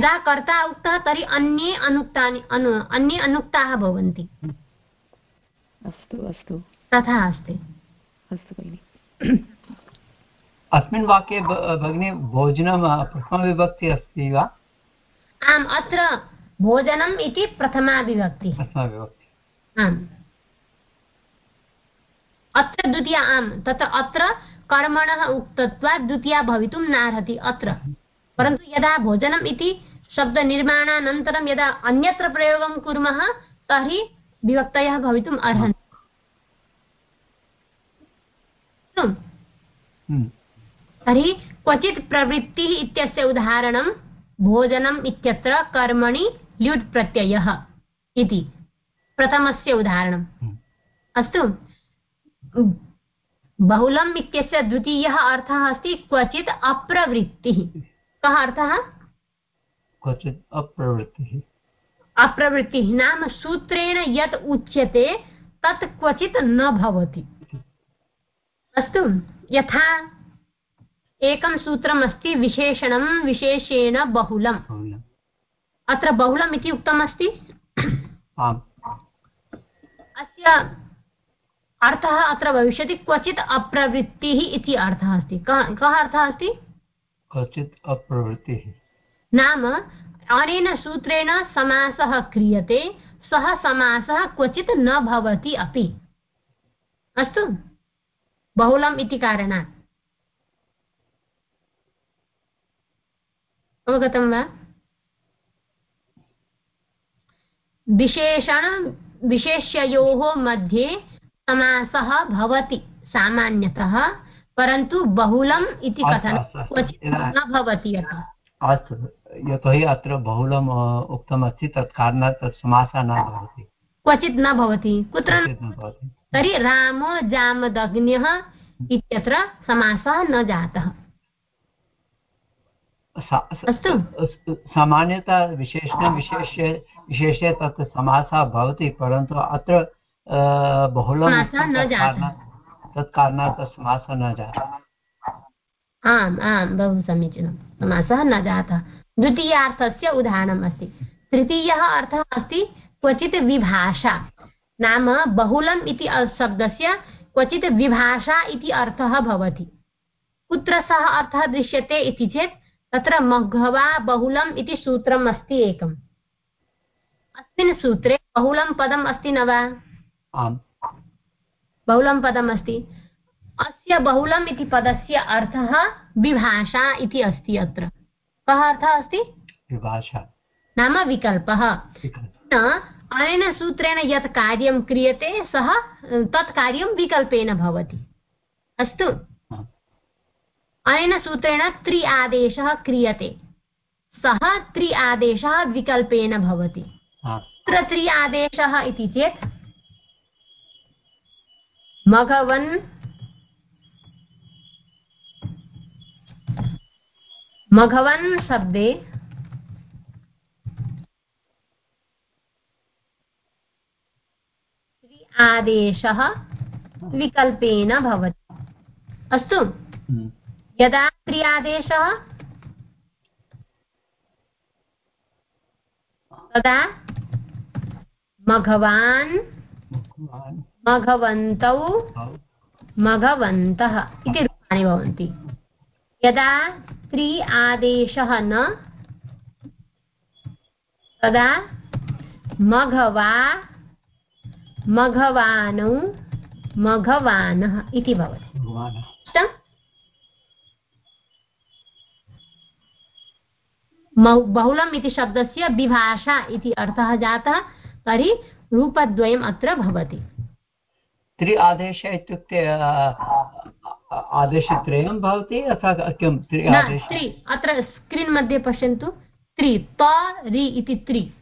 यदा कर्ता उक्तः तर्हि अन्ये अनुक्तानि अनु अन्ये अनुक्ताः भवन्ति। अस्तु अस्तु। तथा अस्ति। अस्तु भगिनि। अस्मिन् वाक्ये भगिनी भोजनं प्रथमविभक्ति अस्ति वा? आम् अत्र भोजनम् इति प्रथमा विभक्तिः आम्। अत्र द्वितीया आम् तत्र अत्र कर्मणः उक्तत्वात् द्वितीया भवितुं नार्हति अत्र। परन्तु यदा भोजनम् इति शब्दनिर्माणानन्तरं यदा अन्यत्र प्रयोगं कुर्मः तर्हि विभक्तयः भवितुम् अर्हन्ति। हम्म। तर्हि क्वचित् प्रवृत्तिः इत्यस्य उदाहरणं भोजनम् इत्यत्र कर्मणि ल्युट् प्रत्ययः इति प्रथमस्य उदाहरणम्। हम्म। अस्तु। बहुलम् इत्यस्य द्वितीयः अर्थः अस्ति क्वचित् अप्रवृत्तिः। कः अर्थः? क्वचित् अप्रवृत्तिः। अप्रवृत्तिः। नाम सूत्रेण यत् उच्यते तत् क्वचित् न भवति। अस्तु। यथा एकं सूत्रम् अस्ति विशेषणं विशेषेण बहुलम् अत्र बहुलम् इति उक्तमस्ति? अस्य अर्थः अत्र भविष्यति क्वचित् अप्रवृत्तिः इति अर्थः अस्ति। कः अर्थः अस्ति? क्वचित् अप्रवृत्तिः। नाम अनेन सूत्रेण समासः क्रियते सः समासः क्वचित् न भवति अपि। अस्तु। बहुलम् इति कारणात्। अवगतं वा? विशेषण विशेष्ययोः मध्ये समासः भवति सामान्यतः परन्तु बहुलम् इति कथनं क्वचित् न भवति अपि अस्तु यतोहि अत्र बहुलम् उक्तमस्ति तत् कारणात् तत् समासः न भवति। क्वचित् न भवति। कुत्र तर्हि रामो जामदग्न्यः इत्यत्र समासः न जातः। सामान्यतः विशेषणं विशेष्य विशेष्य तत् समासः भवति परन्तु अत्र बहुलं तत् कारणात् समासः न जातः। आम् आम् बहु समीचीनं। समासः न जातः। द्वितीयार्थस्य उदाहरणम् अस्ति। तृतीयः अर्थः अस्ति क्वचित् विभाषा। नाम बहुलम् इति शब्दस्य क्वचित् विभाषा इति अर्थः भवति। कुत्र सः अर्थः दृश्यते इति चेत् तत्र मघवा बहुलम् इति सूत्रम् अस्ति एकम्। अस्मिन् सूत्रे बहुलं पदम् अस्ति न वा? आम्। बहुलं पदम् अस्ति। अस्य बहुलम् इति पदस्य अर्थः विभाषा इति अस्ति अत्र। कः अर्थः अस्ति? विभाषा। नाम विकल्पः। अनेन सूत्रेण यत् कार्यं क्रियते सः तत् कार्यं विकल्पेन भवति। अस्तु। अनेन सूत्रेण त्रि आदेशः क्रियते। सः त्रि आदेशः विकल्पेन भवति। तत्र त्रि आदेशः इति चेत् मघवन् मघवन् शब्दे आदेशः विकल्पेन भवति। अस्तु। हम्म। यदा क्रियादेशः तदा मघवान् मघवन्तौ मघवन्तः इति रूपाणि भवन्ति। यदा त्रि आदेशः न तदा मघवा मघवानौ मघवानः इति भवति। बहुलम् इति शब्दस्य विभाषा इति अर्थः जातः तर्हि रूपद्वयम् अत्र भवति। त्रि आदेश इत्युक्ते आदेशत्रयं भवति अथवा किं? त्रि त्रि। अत्र स्क्रीन् मध्ये पश्यन्तु। त्रि त रि इति त्रि।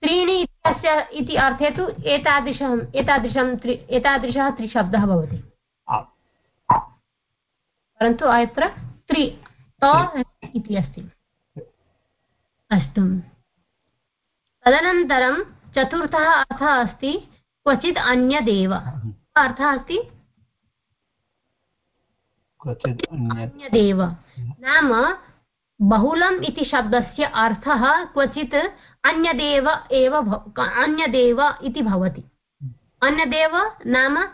त्रीणि इत्यस्य इति अर्थे तु एतादृशम् एतादृशं त्रि एतादृशः त्रिशब्दः भवति। परन्तु अत्र त्रि त इति अस्ति। अस्तु तदनन्तरं चतुर्थः अर्थः अस्ति क्वचित् अन्यदेव। अर्थः अस्ति? अन्यदेव। नाम बहुलम् इति शब्दस्य अर्थः क्वचित् अन्यदेव एव अन्यदेव इति भवति। अन्यदेव नाम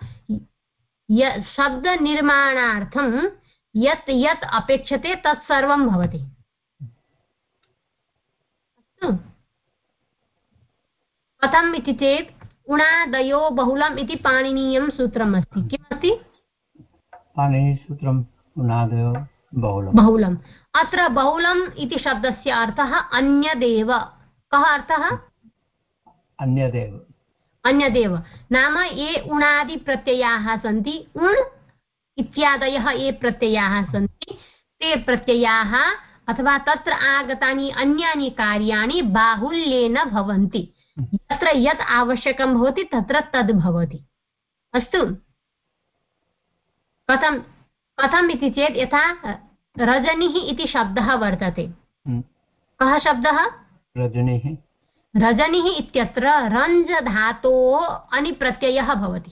शब्दनिर्माणार्थं यत् यत् अपेक्षते तत् सर्वं भवति। कथम् इति चेत् उणादयो बहुलम् इति पाणिनीयं सूत्रम् अस्ति किमस्ति? पाणिनीसूत्रम् उणादयो बहुलं बहुलम्। अत्र बहुलम् इति शब्दस्य अर्थः अन्यदेव। कः अर्थः? अन्यदेव। अन्यदेव। नाम ये उणादिप्रत्ययाः सन्ति उण् इत्यादयः ये प्रत्ययाः सन्ति ते प्रत्ययाः अथवा तत्र आगतानि अन्यानि कार्याणि बाहुल्येन भवन्ति। यत्र यत् आवश्यकं भवति तत्र तद् भवति। अस्तु। कथं कथम् इति चेत् यथा रजनिः इति शब्दः वर्तते। हम्म। कः शब्दः? रजनिः। रजनिः इत्यत्र रञ्ज धातोः अनिप्रत्ययः भवति।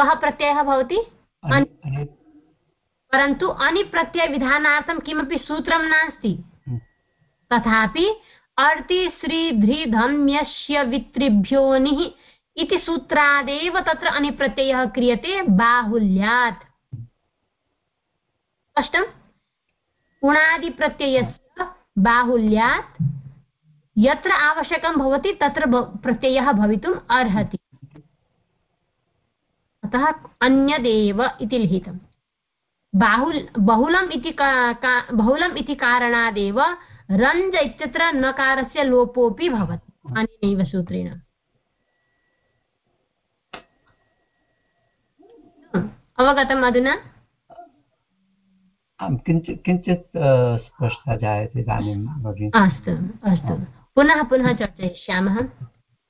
कः प्रत्ययः भवति? परन्तु अनिप्रत्ययविधानार्थं किमपि सूत्रं नास्ति। हम्म। तथापि अर्तिश्रीध्रिधम्यस्य वित्रिभ्योनिः इति सूत्रादेव तत्र अनिप्रत्ययः क्रियते बाहुल्यात्। स्पष्टम्? उणादिप्रत्ययस्य बाहुल्यात् यत्र आवश्यकं भवति तत्र प्रत्ययः भवितुम् अर्हति। अतः अन्यदेव इति लिखितम्। बाहुल् बहुलम् इति बहुलम् इति कारणादेव रञ्ज इत्यत्र नकारस्य लोपोऽपि भवति अनेनैव सूत्रेण। अवगतम् अधुना? किञ्चित् किञ्चित् स्पष्टता जायते इदानीं भगिनि। अस्तु अस्तु। पुनः पुनः चर्चयिष्यामः।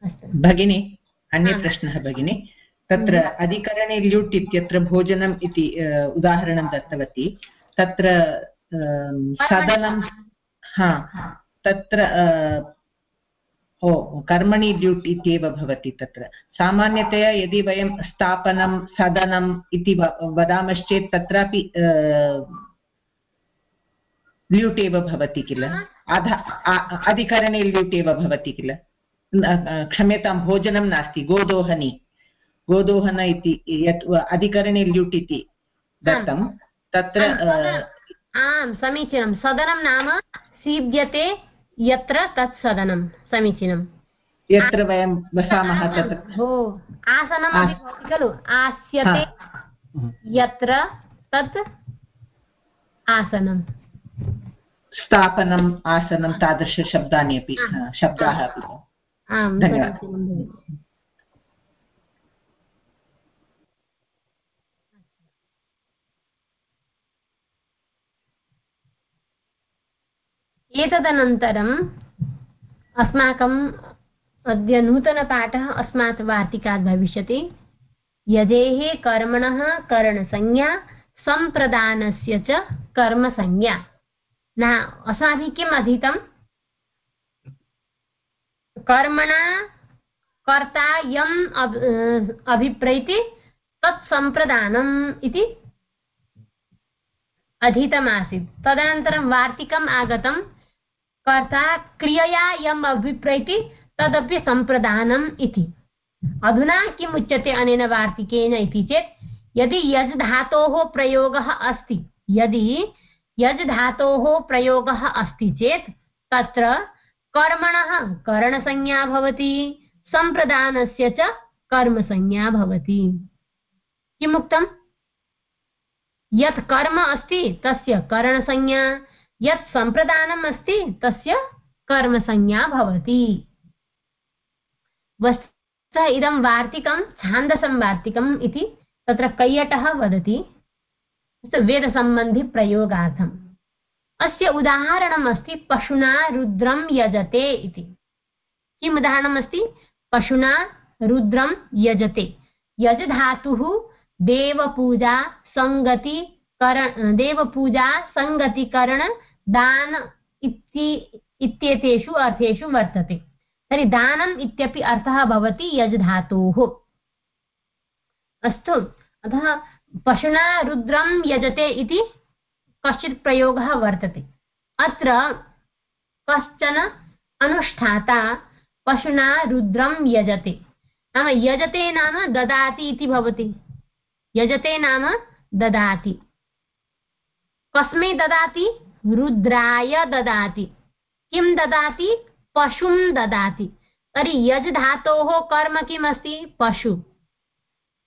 अस्तु। भगिनि अन्य प्रश्नः भगिनि। तत्र अधिकरणे ल्युट् इत्यत्र भोजनम् इति उदाहरणं दत्तवती। तत्र सदनं, हा, तत्र ओ कर्मणि ल्युट् इत्येव भवति तत्र। सामान्यतया यदि वयं स्थापनं सदनम् इति वदामश्चेत् तत्रापि ल्यूट् एव भवति किल? अध अधिकरणे ल्यूट् एव भवति किल? क्षम्यतां, भोजनं नास्ति, गोदोहनी। गोदोहन इति यत् अधिकरणे ल्युट् इति दत्तं. तत्र आम् समीचीनं. सदनं नाम सीद्यते यत्र तत् सदनं समीचीनं. यत्र वयं वसामः तत्र. भो खलु? आस्यते यत्र तत् आसनम्. स्थापनम् आसनं तादृशशब्दानि अपि शब्दाः अपि. धन्यवादः। एतदनन्तरम् अस्माकम् अद्य नूतनपाठः अस्मात् वार्तिकात् भविष्यति। यजेः कर्मणः करणसंज्ञा, सम्प्रदानस्य च कर्मसंज्ञा। न अस्माभिः किम् अधीतं कर्मणा, कर्ता यम् अभिप्रैति तत् सम्प्रदानम् इति अधीतमासीत्। तदनन्तरं वार्तिकम् आगतं कर्ता क्रियया यम् अभिप्रैति तदपि सम्प्रदानम् इति। अधुना किम् उच्यते अनेन वार्तिकेन इति चेत्, यदि यज् धातोः प्रयोगः अस्ति, यदि यज् धातोः प्रयोगः अस्ति चेत्, तत्र कर्मणः, करणसंज्ञा भवति, सम्प्रदानस्य च कर्मसंज्ञा भवति। किमुक्तम्? यत् कर्म अस्ति, तस्य करणसंज्ञा यत् सम्प्रदानम् अस्ति तस्य कर्मसंज्ञा भवति। वस्तुतः इदं वार्तिकं, छान्दसं वार्तिकम् इति तत्र कैयटः वदति। वेदसम्बन्धिप्रयोगार्थम्। अस्य उदाहरणम् अस्ति पशुना रुद्रं यजते इति। किम् उदाहरणम् अस्ति पशुना रुद्रं यजते। यज धातुः देवपूजा सङ्गति करण देवपूजा सङ्गतिकरण दान इत्येतेषु अर्थेषु वर्तते। तर्हि दानम् इत्यपि अर्थः भवति यज् धातोः अस्तु, अतः पशुना रुद्रं यजते इति कश्चित् प्रयोगः वर्तते। अत्र कश्चन अनुष्ठाता पशुना रुद्रं यजते। नाम यजते नाम ददाति इति भवति। यजते नाम ददाति। कस्मै ददाति? रुद्राय ददाति। किं ददाति? पशुं ददाति। तर्हि यज् धातोः कर्म किमस्ति? पशु।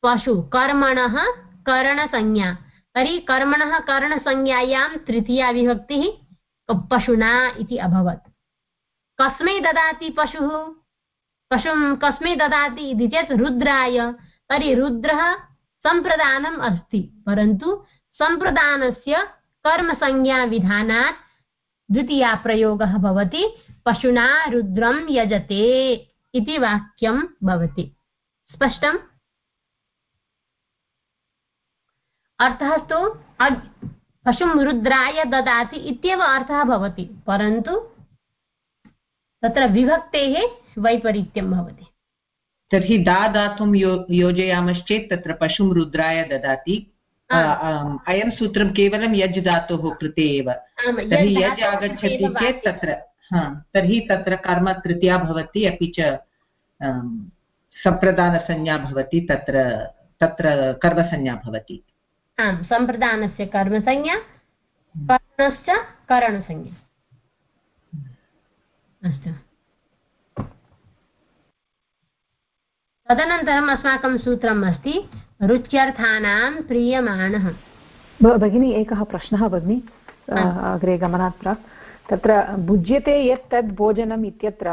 पशु, कर्मणः करणसंज्ञा। तर्हि कर्मणः करणसंज्ञायां तृतीया विभक्तिः पशुना इति अभवत्। कस्मै ददाति पशुः? पशुं कस्मै ददाति इति चेत् रुद्राय। तर्हि रुद्रः सम्प्रदानम् अस्ति, परन्तु सम्प्रदानस्य कर्मसंज्ञाविधानात् द्वितीया प्रयोगः भवति, पशुना रुद्रं यजते इति वाक्यं भवति। स्पष्टम्? अर्थः तु पशुं रुद्राय ददाति इत्येव अर्थः भवति, परन्तु तत्र विभक्तेः वैपरीत्यं भवति। तर्हि दा दातुं यो योजयामश्चेत् तत्र पशुं रुद्राय ददाति। अयं सूत्रं केवलं यज् धातोः कृते एव। तर्हि यज् आगच्छति चेत् तत्र तर्हि तत्र कर्म तृतीया भवति अपि च सम्प्रदानसंज्ञा भवति तत्र तत्र कर्मसंज्ञा भवति। आम् सम्प्रदानस्य कर्मसंज्ञा कर्णश्च करणसंज्ञा। अस्तु। तदनन्तरम् अस्माकं सूत्रम् अस्ति रुच्यर्थानां प्रीयमाणः। भगिनी एकः प्रश्नः भगिनि अग्रे गमनात् प्राक्। तत्र भुज्यते यत् तद् भोजनम् इत्यत्र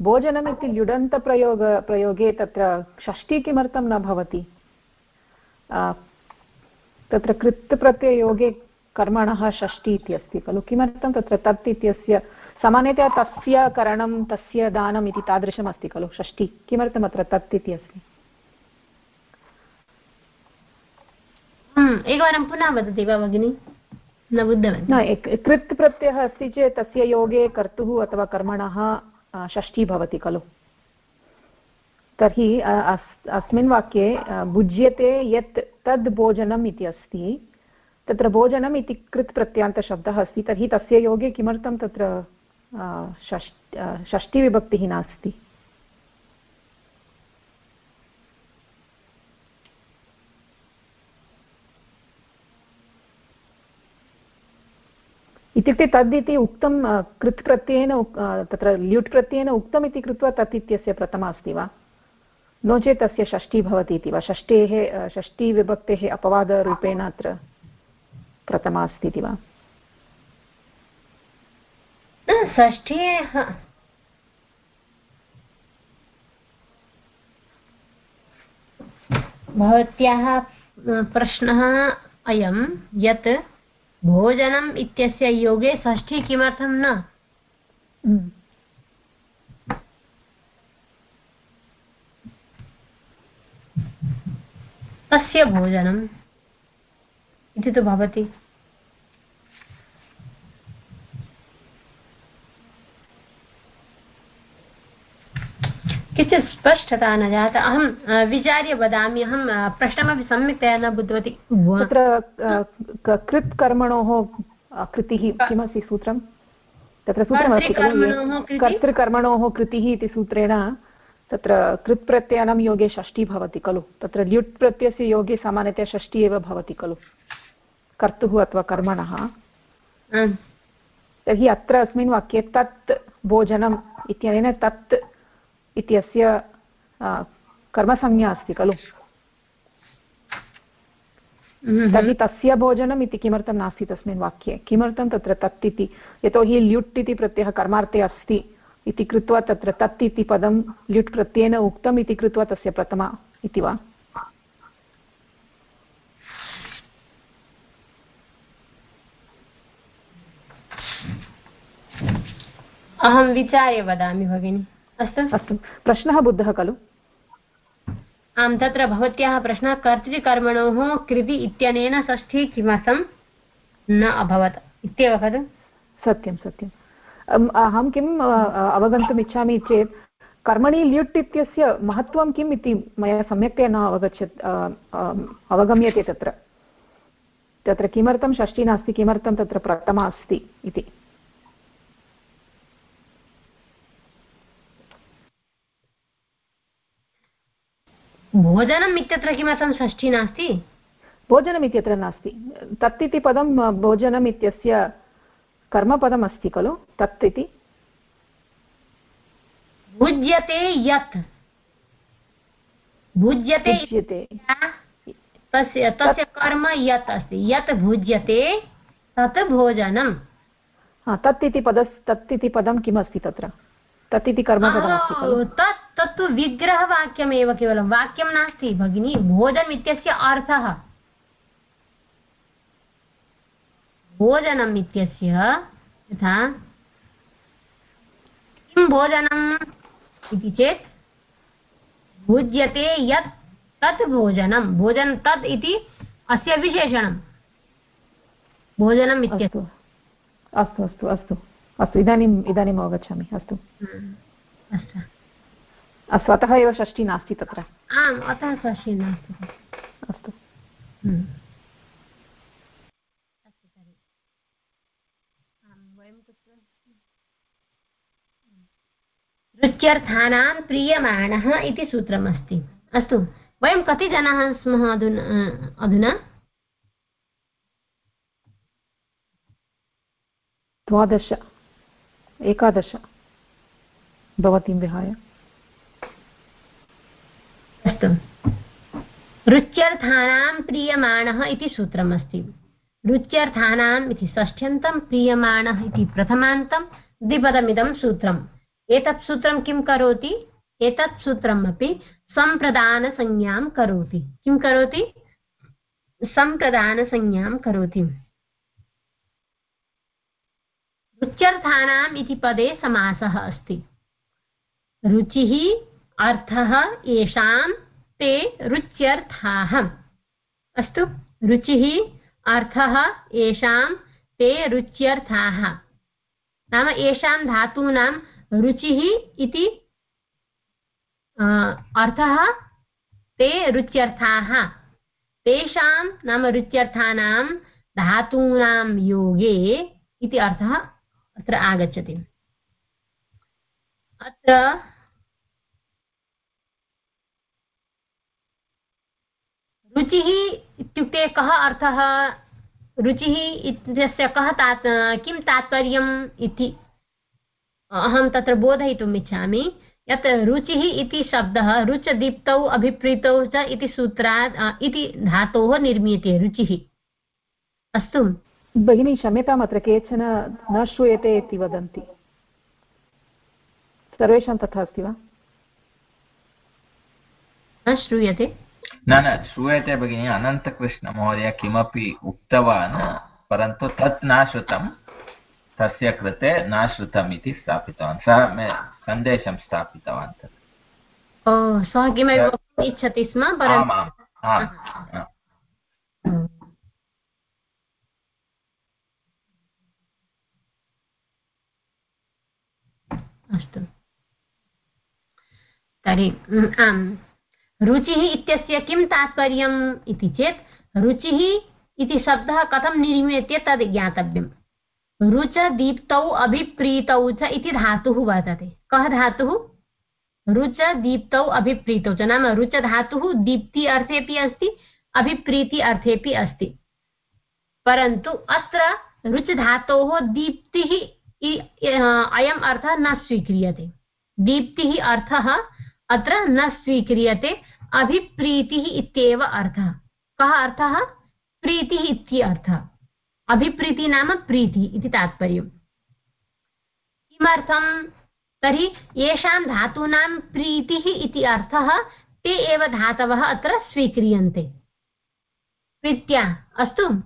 भोजनम् इति ल्युडन्तप्रयोग प्रयोगे तत्र षष्ठी किमर्थं न भवति? तत्र कृत् प्रत्ययोगे कर्मणः षष्ठी इति अस्ति खलु। किमर्थं तत्र तत् इत्यस्य सामान्यतया तस्य करणं तस्य दानम् इति तादृशम् अस्ति खलु षष्ठी। किमर्थम् अत्र तत् इति अस्ति? एकवारं पुनः वदति वा भगिनि? न बुद्धवती कृत् प्रत्ययः अस्ति चेत् तस्य योगे कर्तुः अथवा कर्मणः षष्ठी भवति खलु। तर्हि अस्मिन् वाक्ये भुज्यते यत् तद् भोजनम् इति अस्ति। तत्र भोजनम् इति कृत् प्रत्यान्तशब्दः अस्ति, तर्हि तस्य योगे किमर्थं तत्र षष्टिविभक्तिः नास्ति? इत्युक्ते तद् इति उक्तं कृत् प्रत्ययेन तत्र ल्युट् प्रत्ययेन उक्तम् इति कृत्वा तत् इत्यस्य प्रथमा अस्ति वा? नो चेत् तस्य षष्ठी भवति इति वा? षष्ठेः षष्ठीविभक्तेः अपवादरूपेण अत्र प्रथमा अस्ति इति वा? षष्ठ्याः। भवत्याः प्रश्नः अयं, यत् भोजनम् इत्यस्य योगे षष्ठी किमर्थं न? तस्य भोजनम् इति तु भवति। किञ्चित् स्पष्टता न जाता। अहं विचार्य वदामि। अहं प्रश्नमपि सम्यक्तया न बुद्धवती। तत्र कृत् कर्मणोः कृतिः किमस्ति सूत्रं? तत्र सूत्रमस्ति खलु कर्तृकर्मणोः कृतिः? इति सूत्रेण तत्र कृत् प्रत्ययनं योगे षष्ठी भवति खलु। तत्र ल्युट् प्रत्ययस्य योगे सामान्यतया षष्ठी एव भवति खलु। कर्तुः अथवा कर्मणः। तर्हि अत्र अस्मिन् वाक्ये तत् भोजनम् इत्यनेन तत् इत्यस्य कर्मसंज्ञा अस्ति खलु? तर्हि तस्य भोजनम् इति किमर्थं नास्ति तस्मिन् वाक्ये? किमर्थं तत्र तत् इति? यतोहि ल्युट् इति प्रत्ययः कर्मार्थे अस्ति इति कृत्वा तत्र तत् इति पदं ल्युट् प्रत्ययेन उक्तम् इति कृत्वा तस्य प्रथमा इति वा? अहं विचार्य वदामि भगिनि। अस्तु। अस्तु। प्रश्नः बुद्धः खलु? आं तत्र भवत्याः प्रश्नः कर्तृकर्मणोः कृति इत्यनेन षष्ठी किमर्थं न अभवत्। इत्येव खलु? सत्यं सत्यम्। अहं किम् अवगन्तुम् इच्छामि चेत् कर्मणि ल्युट् इत्यस्य महत्त्वं किम् इति मया सम्यक्तया न अवगच्छत् अवगम्यते तत्र। तत्र किमर्थं षष्ठी नास्ति किमर्थं तत्र प्रथमा अस्ति इति। भोजनम् इत्यत्र किमर्थं षष्ठी नास्ति? भोजनम् इत्यत्र नास्ति। तत् इति पदं भोजनम् इत्यस्य कर्मपदम् अस्ति खलु? तत् इति भुज्यते यत्। भुज्यते तस्य तस्य कर्म यत् अस्ति। यत् भुज्यते तत् भोजनम्। तत् इति पद तत् इति पदं किमस्ति तत्र? तत् इति कर्मपदमस्ति तत् तत्तु विग्रहवाक्यमेव केवलं. वाक्यं नास्ति. भगिनी भोजनम् इत्यस्य अर्थः। भोजनम् इत्यस्य यथा किं भोजनम् इति चेत् भुज्यते यत् तत् भोजनं भोजनं तत् इति अस्य विशेषणं भोजनम् इत्यस्तु अस्तु अस्तु अस्तु। अस्तु इदानीम् इदानीम् अवगच्छामि। अस्तु। अस्तु। अस्तु अतः एव षष्ठी नास्ति तत्र आम् अतः षष्ठी नास्ति अस्तु हम्म। रुच्यर्थानां प्रीयमाणः इति सूत्रमस्ति अस्तु वयं कति जनाः स्मः अधुना अधुना द्वादश एकादश भवतीं विहाय अस्तु रुच्यर्थानां प्रीयमाणः इति सूत्रमस्ति। रुच्यर्थानाम् इति षष्ठ्यन्तं प्रीयमाणः इति प्रथमान्तं, द्विपदमिदं सूत्रम्। एतत् सूत्रं किं करोति? एतत् सूत्रमपि सम्प्रदानसंज्ञां करोति। किं करोति? सम्प्रदानसंज्ञां करोति। रुच्यर्थानाम् इति पदे समासः अस्ति। रुचिः, अर्थः येषां ते रुच्यर्थाः। अस्तु, रुचिः, अर्थः, येषां ते रुच्यर्थाः। नाम येषां धातूनां रुचिः इति अर्थः, ते रुच्यर्थाः। तेषां नाम रुच्यर्थानां धातूनां योगे इति अर्थः अत्र आगच्छति। अत्र रुचिः इत्युक्ते कः अर्थः? रुचिः इत्यस्य कः तात् किं तात्पर्यम् इति? अहं तत्र बोधयितुम् इच्छामि। यत् रुचिः इति शब्दः रुचदीप्तौ अभिप्रीतौ च इति सूत्रात् इति धातोः निर्मीयते रुचिः। अस्तु। भगिनी क्षम्यताम् अत्र केचन न श्रूयते इति वदन्ति। सर्वेषां तथा अस्ति वा? न श्रूयते। न न श्रूयते भगिनि अनन्तकृष्णमहोदय किमपि उक्तवान् परन्तु तत् न श्रुतं तस्य कृते न श्रुतम् इति स्थापितवान्। सः सन्देशं स्थापितवान् तत्। सः किमपि वक्तुम् इच्छति स्म अस्तु। तर्हि आम्। रुचिः इत्यस्य किं तात्पर्यम् इति चेत्, रुचिः इति शब्दः कथं निर्मीयते तद् ज्ञातव्यम्। रुच दीप्तौ अभिप्रीतौ च इति धातुः वर्तते। कः धातुः? रुच दीप्तौ अभिप्रीतौ च नाम रुच धातुः दीप्ति अर्थेपि अस्ति, अभिप्रीति अर्थेपि अस्ति। परन्तु अत्र रुच धातोः दीप्तिः अयम् अर्थः न स्वीक्रियते। दीप्तिः अर्थः अत्र न स्वीक्रियते अभिप्रीतिः इत्येव अर्थः। कः अर्थः? प्रीतिः इति अर्थः। अभिप्रीतिः नाम प्रीतिः इति तात्पर्यम्। किमर्थं? तर्हि येषां धातूनां प्रीतिः इति अर्थः ते एव धातवः अत्र स्वीक्रियन्ते। प्रीत्या, अस्तु?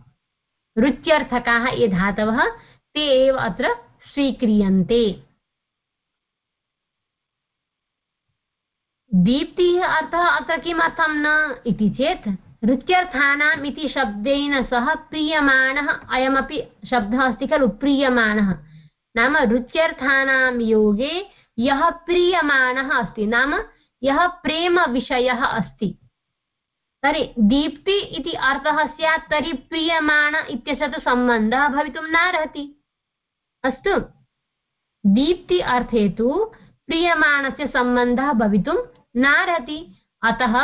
रुच्यर्थकाः ये धातवः, ते एव अत्र स्वीक्रियन्ते। दीप्तिः अर्थः अत्र किमर्थं न? इति चेत् नृत्यर्थानाम् इति शब्देन सह प्रीयमाणः अयमपि शब्दः अस्ति खलु, प्रीयमाणः। नाम रुच्यर्थानां योगे यः प्रीयमाणः अस्ति, नाम यः प्रेमविषयः अस्ति। तर्हि दीप्ति इति अर्थः स्यात्, तर्हि प्रीयमाण इत्यस्य तु सम्बन्धः भवितुं नार्हति अस्तु। दीप्ति अर्थे तु प्रीयमाणस्य सम्बन्धः भवितुं नारति अतः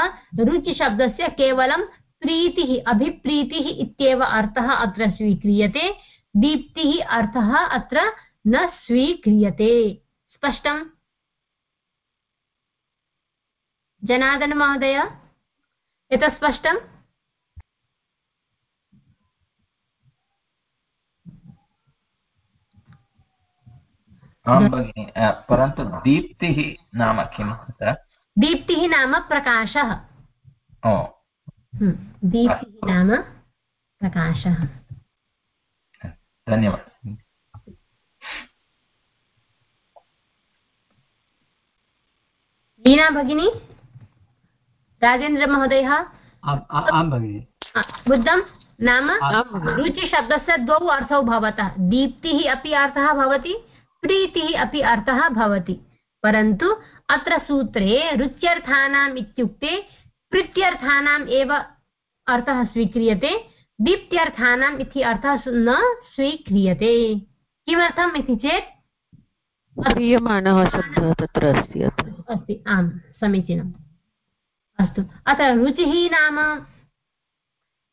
रुचिशब्दस्य केवलं प्रीतिः, अभिप्रीतिः इत्येव अर्थः अत्र स्वीक्रियते। दीप्तिः अर्थः अत्र न स्वीक्रियते। स्पष्टम्? जनार्दन महोदय, एतत् स्पष्टम्? आं भगिनि परन्तु दीप्तिः नाम किम् तत्र दीप्तिः नाम प्रकाशः। हम्म, दीप्तिः नाम प्रकाशः। धन्यवादः। वीणा भगिनी? राजेन्द्रमहोदयः आं भगिनि। बुद्धं नाम रुचिशब्दस्य द्वौ अर्थौ भवतः। दीप्तिः अपि अर्थः भवति प्रीतिः अपि अर्थः भवति। परन्तु अत्र सूत्रे रुच्यर्थानाम् इत्युक्ते प्रीत्यर्थानाम् एव अर्थः स्वीक्रियते दीप्त्यर्थानाम् इति अर्थः न स्वीक्रियते। किमर्थम् इति चेत्? क्रियमाणः शब्दः तत्र अस्ति अस्ति आम् समीचीनम्। अस्तु अत्र रुचिः नाम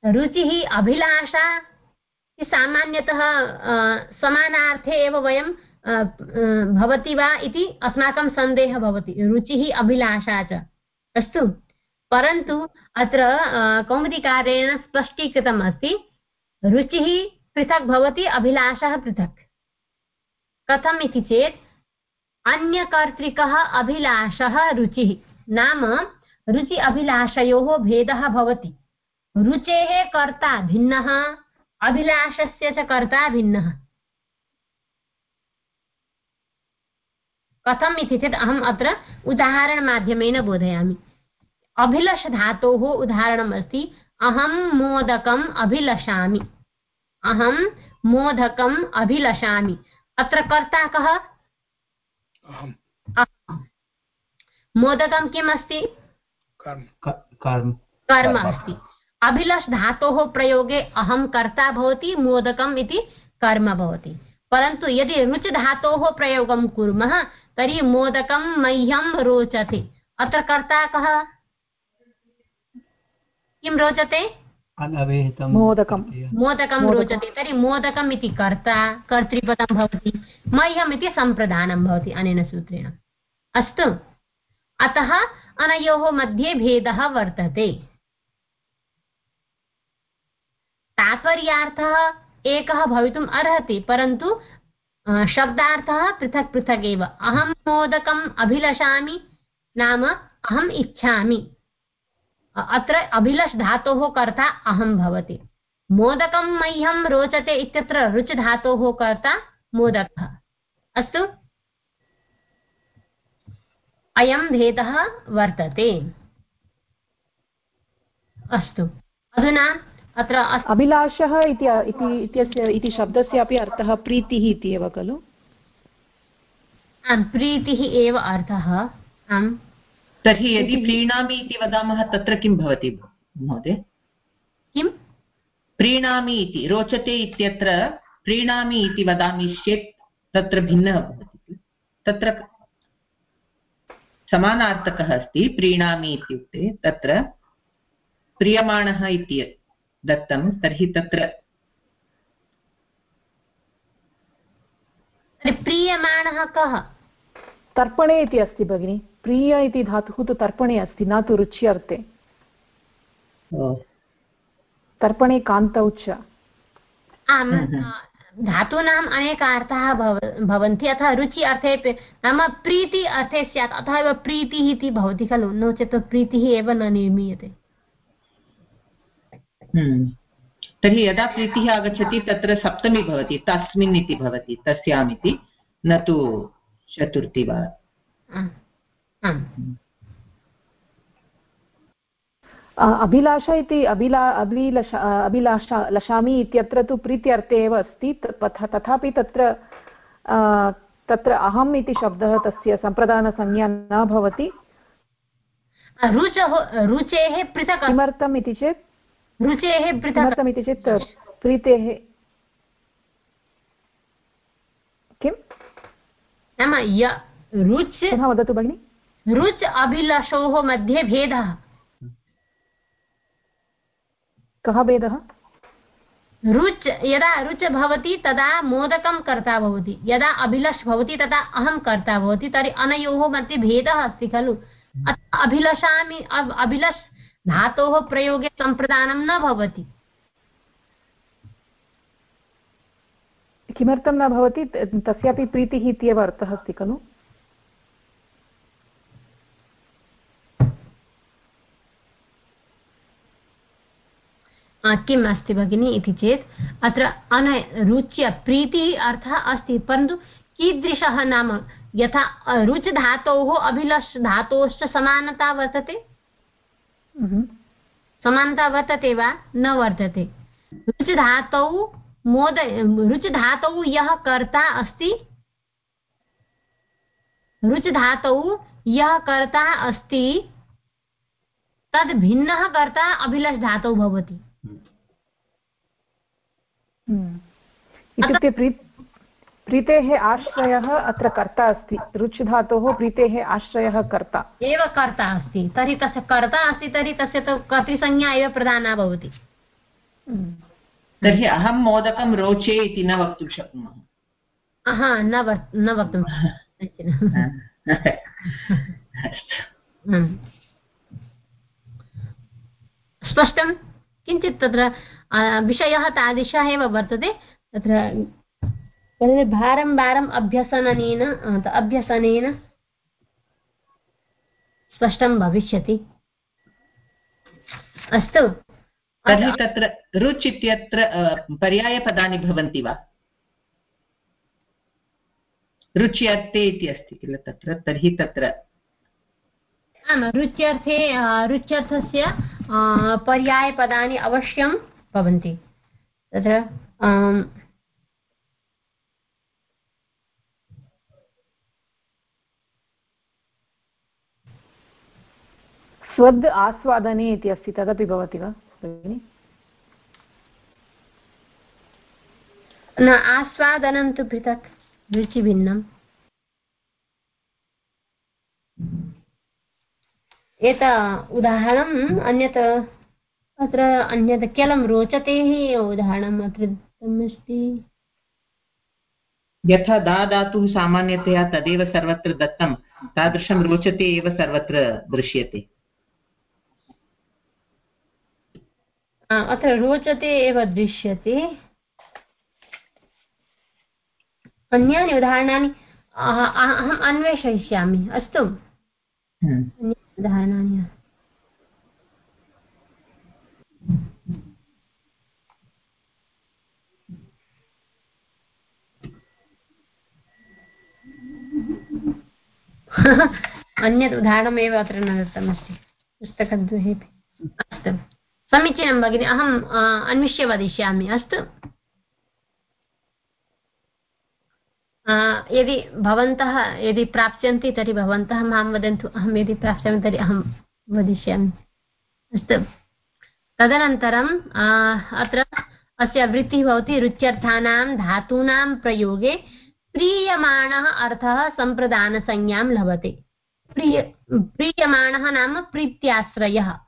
रुचिः अभिलाषा सामान्यतः समानार्थे एव वयं भवति वा इति अस्माकं सन्देहः भवति, रुचिः अभिलाषा च। अस्तु। परन्तु अत्र कौमुदिकारेण स्पष्टीकृतम् अस्ति, रुचिः पृथक् भवति, अभिलाषः पृथक्। कथम् इति चेत्, अन्यकर्तृकः अभिलाषः रुचिः, नाम रुचि अभिलाषयोः भेदः भवति। रुचेः कर्ता भिन्नः, अभिलाषस्य च कर्ता भिन्नः। कथम् इति चेत् अहम् अत्र उदाहरणमाध्यमेन बोधयामि। अभिलष धातोः उदाहरणम् अस्ति अहं मोदकम् अभिलषामि। अहं मोदकम् अभिलषामि। अत्र कर्ता कः? मोदकं किम् अस्ति कर्म। अस्ति। अभिलष धातोः प्रयोगे अहं कर्ता भवति मोदकम् इति कर्म भवति। परन्तु यदि रुच धातोः प्रयोगं कुर्मः तर्हि मोदकं मह्यं रोचते। अत्र कर्ता कः? किं रोचते? मोदकं। मोदकं रोचते तर्हि मोदकम् इति कर्ता कर्तृपदं भवति मह्यम् इति सम्प्रदानं भवति अनेन सूत्रेण। अस्तु। अतः अनयोः मध्ये भेदः वर्तते। तात्पर्यार्थः एकः भवितुम् अर्हति, परन्तु शब्दार्थः पृथक् पृथक् एव। अहं मोदकम् अभिलषामि नाम अहम् इच्छामि। अत्र अभिलष धातोः कर्ता अहं भवति। मोदकं मह्यं रोचते इत्यत्र रुच धातोः कर्ता मोदकः। अस्तु। अयं भेदः वर्तते। अस्तु। अधुना अत्र अभिलाषः इत्यस्य इति शब्दस्य अपि अर्थः प्रीतिः इति एव खलु? प्रीतिः एव अर्थः। आम्। तर्हि यदि प्रीणामि इति वदामः तत्र किं भवति महोदय? किं प्रीणामि इति रोचते इत्यत्र प्रीणामि इति वदामि चेत् तत्र भिन्नः भवति तत्र समानार्थकः अस्ति प्रीणामि इत्युक्ते तत्र प्रीयमाणः इति दत्तं तर्हि तत्र प्रीयमाणः कः? तर्पणे इति अस्ति भगिनि। प्रिय इति धातुः तु तर्पणे अस्ति न तु रुच्यर्थे तर्पणे कान्तौ च आम् धातूनाम् अनेकार्थाः भवन्ति अतः रुचि अर्थे नाम प्रीति अर्थे स्यात् अतः एव प्रीतिः इति भवति खलु नो चेत् प्रीतिः एव न निर्मीयते। हम्म। तर्हि यदा प्रीतिः आगच्छति तत्र सप्तमी भवति तस्मिन् इति भवति तस्याम् इति न तु चतुर्थी वा। अभिलाष इति अभिला अभिलष अभिलाष लशामि इत्यत्र तु प्रीत्यर्थे एव अस्ति तथापि तत्र तत्र अहम् इति शब्दः तस्य सम्प्रदानसंज्ञा न भवति। रुचः रुचेः पृथक् किमर्थम् इति चेत् रुचेः किमर्थम् इति चेत् प्रीतेः किं? नाम य रुच् वदतु भगिनि। रुच् अभिलषोः मध्ये भेदः। कः भेदः? रुच् यदा रुच् भवति तदा मोदकं कर्ता भवति। यदा अभिलष भवति तदा अहं कर्ता भवति। तर्हि अनयोः मध्ये भेदः अस्ति खलु। अभिलषामि अभिलष धातोः प्रयोगे सम्प्रदानं न भवति। किमर्थं न भवति? तस्यापि प्रीतिः इत्येव अर्थः अस्ति खलु। किम् अस्ति भगिनि इति चेत् अत्र अन रुच्य प्रीतिः अर्थः अस्ति परन्तु कीदृशः नाम? यथा रुच् धातोः अभिलष् धातोश्च समानता वर्तते? समानता वर्तते वा न वर्तते। रुच् धातौ मोद रुच् धातौ यः कर्ता अस्ति। रुच् धातौ यः कर्ता अस्ति तद् भिन्नः कर्ता अभिलष धातौ भवति। हम्म। इत्युक्ते प्री प्रीतेः आश्रयः अत्र कर्ता अस्ति। रुच् धातोः प्रीतेः आश्रयः कर्ता। एव कर्ता अस्ति। तर्हि तस्य कर्ता अस्ति तर्हि तस्य तु कर्तृसंज्ञा एव प्रधाना भवति। हम्म। तर्हि अहं मोदकं रोचे इति न वक्तुं शक्नुमः। हा न न वक्तुं हम्म। स्पष्टं? किञ्चित् तत्र विषयः तादृशः एव वर्तते। तत्र भारं वारम् अभ्यसनेन अभ्यसनेन स्पष्टं भविष्यति। अस्तु। तर्हि तत्र रुच् इत्यत्र पर्यायपदानि भवन्ति वा? रुच्यर्थे इति अस्ति किल तत्र? तर्हि तत्र। रुच्यर्थे रुच्यर्थस्य पर्यायपदानि अवश्यं भवन्ति। तत्र स्वद् आस्वादने इति अस्ति तदपि भवति वा भगिनि? न आस्वादनं तु पृथक् रुचिभिन्नम् एत उदाहरणम् अन्यत् अत्र अन्यत् केवलं रोचतेः उदाहरणम् अत्र दत्तमस्ति यथा दा धातुः सामान्यतया तदेव सर्वत्र दत्तं तादृशं रोचते एव सर्वत्र दृश्यते। अत्र रोचते एव दृश्यते। अन्यानि उदाहरणानि अहम् अन्वेषयिष्यामि। अस्तु। हम्म। उदाहरणानि। अन्यत् उदाहरणमेव अत्र न दत्तमस्ति। पुस्तकद्वयेपि अस्तु। समीचीनं, भगिनि, अहम् अन्विष्य वदिष्यामि. अस्तु. यदि भवन्तः यदि प्राप्स्यन्ति, तर्हि भवन्तः माँ वदन्तु. अहं यदि प्राप्स्यामि, तर्हि अहं वदिष्यामि. अस्तु. तदनन्तरम् अत्र अस्य वृत्तिः भवति, रुच्यर्थानां धातूनां प्रयोगे प्रीयमाणः अर्थः सम्प्रदानसंज्ञां लभते. प्रिय, प्रीयमाणः नाम प्रीत्याश्रयः.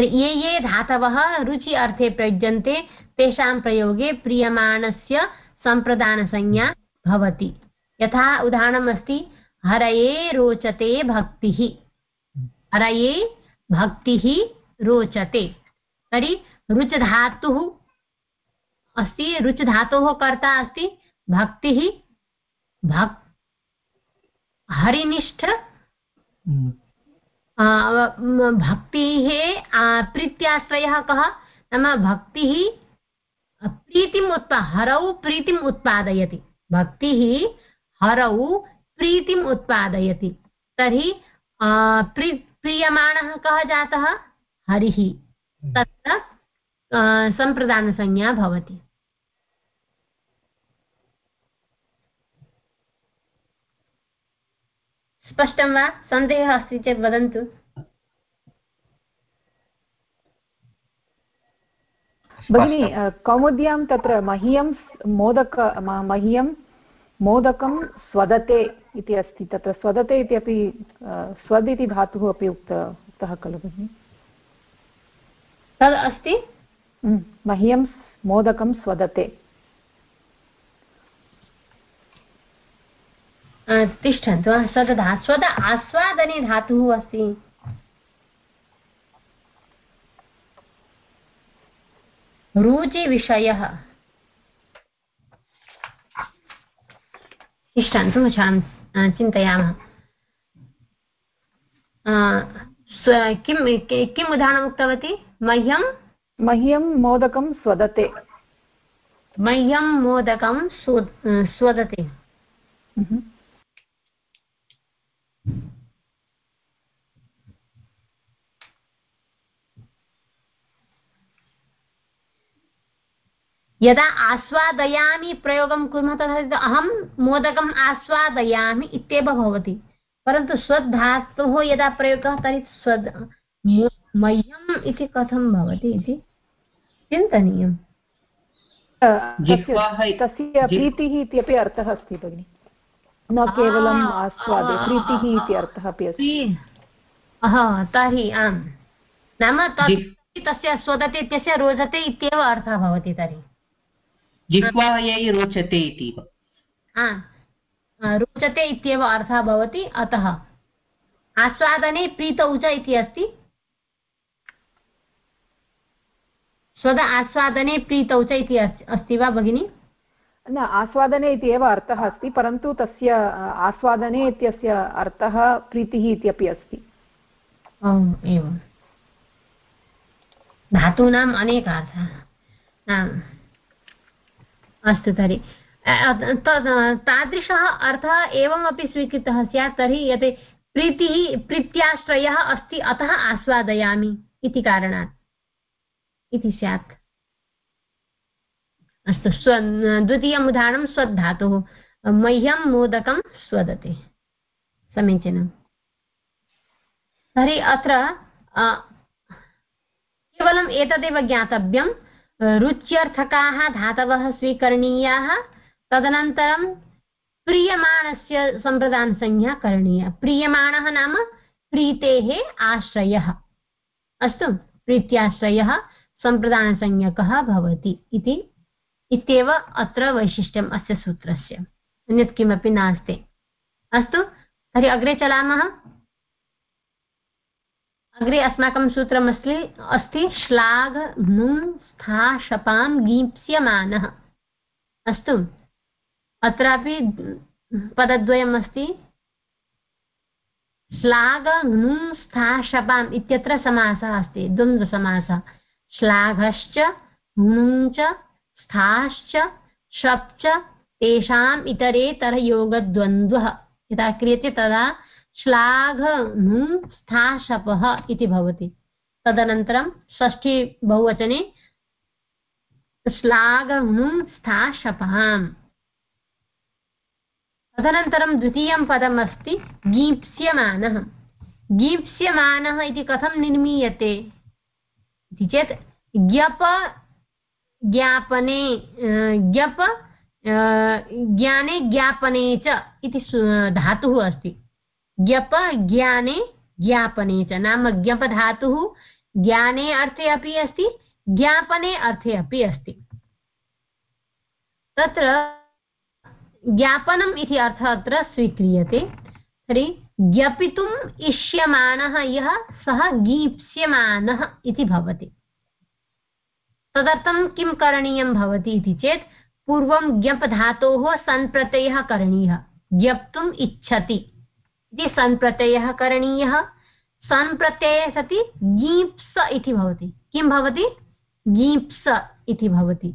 ये ये धातवः रुचि अर्थे प्रयुज्यन्ते, तेषां प्रयोगे प्रीयमाणस्य सम्प्रदानसंज्ञा भवति। यथा उदाहरणमस्ति, हरये रोचते भक्तिः। हरये भक्तिः रोचते। तर्हि रुच धातुः अस्ति रुच धातोः कर्ता अस्ति, भक्तिः भक् हरिनिष्ठ हम्म। भक्तिः प्रीत्याश्रयः कः? नाम भक्तिः प्रीतिम् उत्पा हरौ प्रीतिम् उत्पादयति। भक्तिः हरौ प्रीतिम् उत्पादयति। तर्हि प्री प्रीयमाणः कः जातः? हरिः। हम्म। तत्र सम्प्रदानसंज्ञा भवति। स्पष्टं वा? सन्देहः अस्ति चेत् वदन्तु। भगिनी कौमुद्यां तत्र मह्यं मोदक मह्यं मोदकं स्वदते इति अस्ति। तत्र स्वदते इत्यपि स्वद् इति धातुः अपि उक्त उक्तः खलु भगिनि। तद् अस्ति? मह्यं मोदकं स्वदते। तिष्ठन्तु स्वद आस्वादने धातुः अस्ति रुचिविषयः तिष्ठन्तु चिन्तयामः किं किम् उदाहरणम् उक्तवती मह्यं मह्यं मोदकं स्वदते मह्यं मोदकं स्वदते यदा आस्वादयामि प्रयोगं कुर्मः तथा अहं मोदकम् आस्वादयामि इत्येव भवति। परन्तु स्वधातोः यदा प्रयोगः तर्हि स्वद् मह्यम् इति कथं भवति इति चिन्तनीयम्। तस्य प्रीतिः इत्यपि अर्थः अस्ति भगिनि। न केवलम् आस्वादे प्रीतिः इति अर्थः अपि अस्ति। तर्हि आम्। नाम तस्य स्वदते इत्यस्य रोचते इत्येव अर्थः भवति तर्हि। जिह्वायै रोचते इति रोचते इत्येव अर्थः भवति अतः। आस्वादने प्रीतौ च इति अस्ति। स्वद आस्वादने प्रीतौ च इति अस्ति वा भगिनि? न आस्वादने इति एव अर्थः अस्ति परन्तु तस्य आस्वादने इत्यस्य अर्थः प्रीतिः इत्यपि अस्ति। एवं। धातूनाम् अनेकार्थः। अस्तु तर्हि। तादृशः अर्थः एवमपि स्वीकृतः स्यात्, तर्हि यत् प्रीतिः, प्रीत्याश्रयः अस्ति, अतः आस्वादयामि इति कारणात्। इति स्यात्। अस्तु स्व द्वितीयम् उदाहरणं स्वधातुः मह्यं मोदकं स्वदते। समीचीनं। तर्हि अत्र केवलम् एतदेव ज्ञातव्यं रुच्यर्थकाः धातवः स्वीकरणीयाः। तदनन्तरं प्रीयमाणस्य सम्प्रदानसंज्ञा करणीया। प्रीयमाणः नाम प्रीतेः आश्रयः। अस्तु, प्रीत्याश्रयः सम्प्रदानसंज्ञकः भवति इति। इत्येव अत्र वैशिष्ट्यम् अस्य सूत्रस्य। अन्यत् किमपि नास्ति। अस्तु तर्हि अग्रे चलामः। अग्रे अस्माकं सूत्रमस्ति, अस्ति श्लाघ नुङ् स्था, शपां, गीप्स्यमानः। अस्तु, अत्रापि पदद्वयम् अस्ति श्लाघ नुङ् स्था शपाम् इत्यत्र समासः अस्ति, द्वन्द्वसमासः। श्लाघश्च नुञ्च स्थाश्च शप् च तेषाम् इतरेतरयोगद्वन्द्वः। यदा क्रियते तदा श्लाघ नुङ् स्थाशपः इति भवति। तदनन्तरं षष्ठी बहुवचने श्लाघ नुङ् स्थाशपाम् तदनन्तरं द्वितीयं पदमस्ति गीप्स्यमानः। गीप्स्यमानः इति कथं निर्मीयते? इति चेत् ज्ञप ज्ञापने ज्ञप ज्ञाने ज्ञापने च इति धातुः अस्ति। ज्ञप ज्ञाने ज्ञापने च नाम ज्ञप धातुः ज्ञाने अर्थे अपि अस्ति, ज्ञापने अर्थे अपि अस्ति। तत्र ज्ञापनम् इति अर्थः अत्र स्वीक्रियते। तर्हि ज्ञपितुम् इष्यमाणः यः, सः गीप्स्यमानः इति भवति। तदर्थं किं करणीयं भवति इति चेत्, पूर्वं ज्ञप् धातोः सन्प्रत्ययः करणीयः। ज्ञप्तुम् इच्छति। इति सन्प्रत्ययः करणीयः। सन्प्रत्यये सति गीप्स इति भवति। किं भवति? गीप्स इति भवति।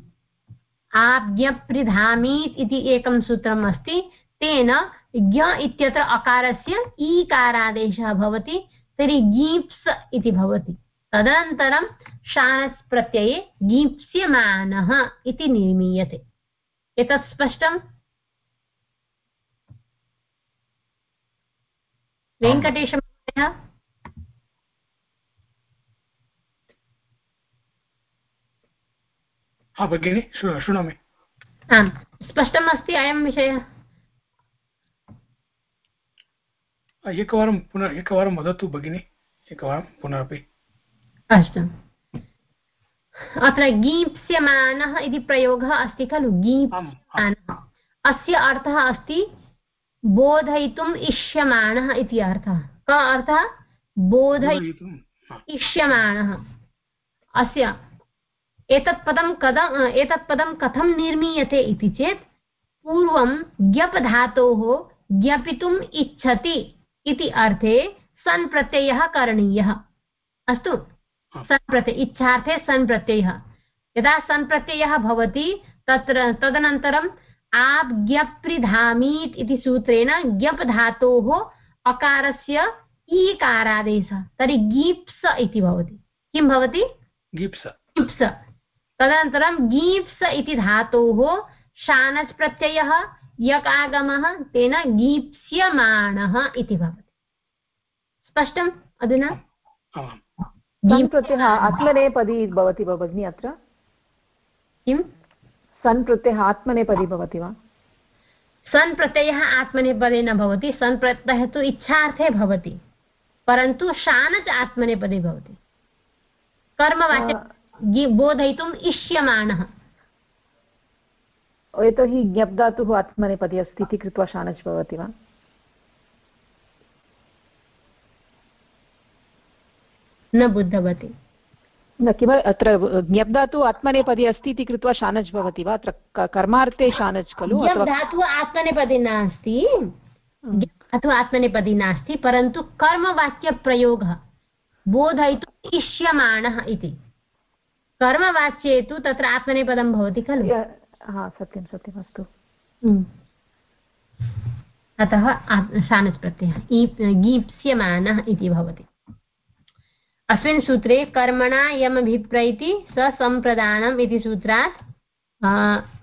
आज्ञप्रिधामीत् इति एकं सूत्रम् अस्ति। तेन ज्ञ इत्यत्र अकारस्य ईकारादेशः भवति। तर्हि गीप्स् इति भवति। तदनन्तरं शानस् प्रत्यये गीप्स्यमानः इति निर्मीयते। एतत् स्पष्टम्? वेङ्कटेशमहोदय हा भगिनि शृणोमि. आम् स्पष्टम् अस्ति अयं विषयः? एकवारं पुनः एकवारं वदतु भगिनि एकवारं पुनरपि अस्तु अत्र गीप्स्यमानः इति प्रयोगः अस्ति खलु? गीप्स्यमानः। अस्य अर्थः अस्ति बोधयितुम् इष्यमाणः इति अर्थः। कः अर्थः? बोधयितुम् इष्यमाणः। अस्य एतत् पदं कदा एतत् पदं कथं निर्मीयते इति चेत् पूर्वं ज्ञप् धातोः ज्ञपितुम् इच्छति इति अर्थे सन् प्रत्ययः करणीयः। अस्तु? सन् प्रत्यय इच्छार्थे सन् प्रत्ययः यदा सन् प्रत्ययः भवति तत्र तदनन्तरम् आप्ज्ञप्रिधामीत् इति सूत्रेण ज्ञप् धातोः अकारस्य ईकारादेशः तर्हि गीप्स इति भवति। किं भवति? गीप्स। गीप्स। तदनन्तरं गीप्स इति धातोः शानच् प्रत्ययः यकागमः तेन गीप्स्यमाणः इति भवति। स्पष्टम् अधुना? प्रत्ययः आत्मनेपदी भवति वा भगिनि अत्र। किं सन् प्रत्ययः आत्मनेपदी भवति वा? सन् प्रत्ययः आत्मनेपदे न भवति सन् प्रत्ययः तु इच्छार्थे भवति परन्तु शान च आत्मनेपदे भवति। कर्मवाच्य बोधयितुम् इष्यमाणः। यतोहि ज्ञप्धातुः आत्मनेपदी अस्ति इति कृत्वा शानच् भवति वा? न बुद्धवती। न किम अत्र ज्ञप्धातु आत्मनेपदी अस्ति इति कृत्वा शानच् भवति वा? अत्र कर्मार्थे शानच् खलु धातुः आत्मनेपदी नास्ति। धातुः आत्मनेपदी नास्ति परन्तु कर्मवाक्यप्रयोगः बोधयितुम् इष्यमाणः इति। कर्मवाच्ये तु तत्र आत्मनेपदं भवति खलु। हा सत्यं सत्यम् अस्तु। अतः शानच् प्रत्ययः गीप्स्यमानः इति भवति। अस्मिन् सूत्रे कर्मणा यमभिप्रैति स सम्प्रदानम् इति सूत्रात्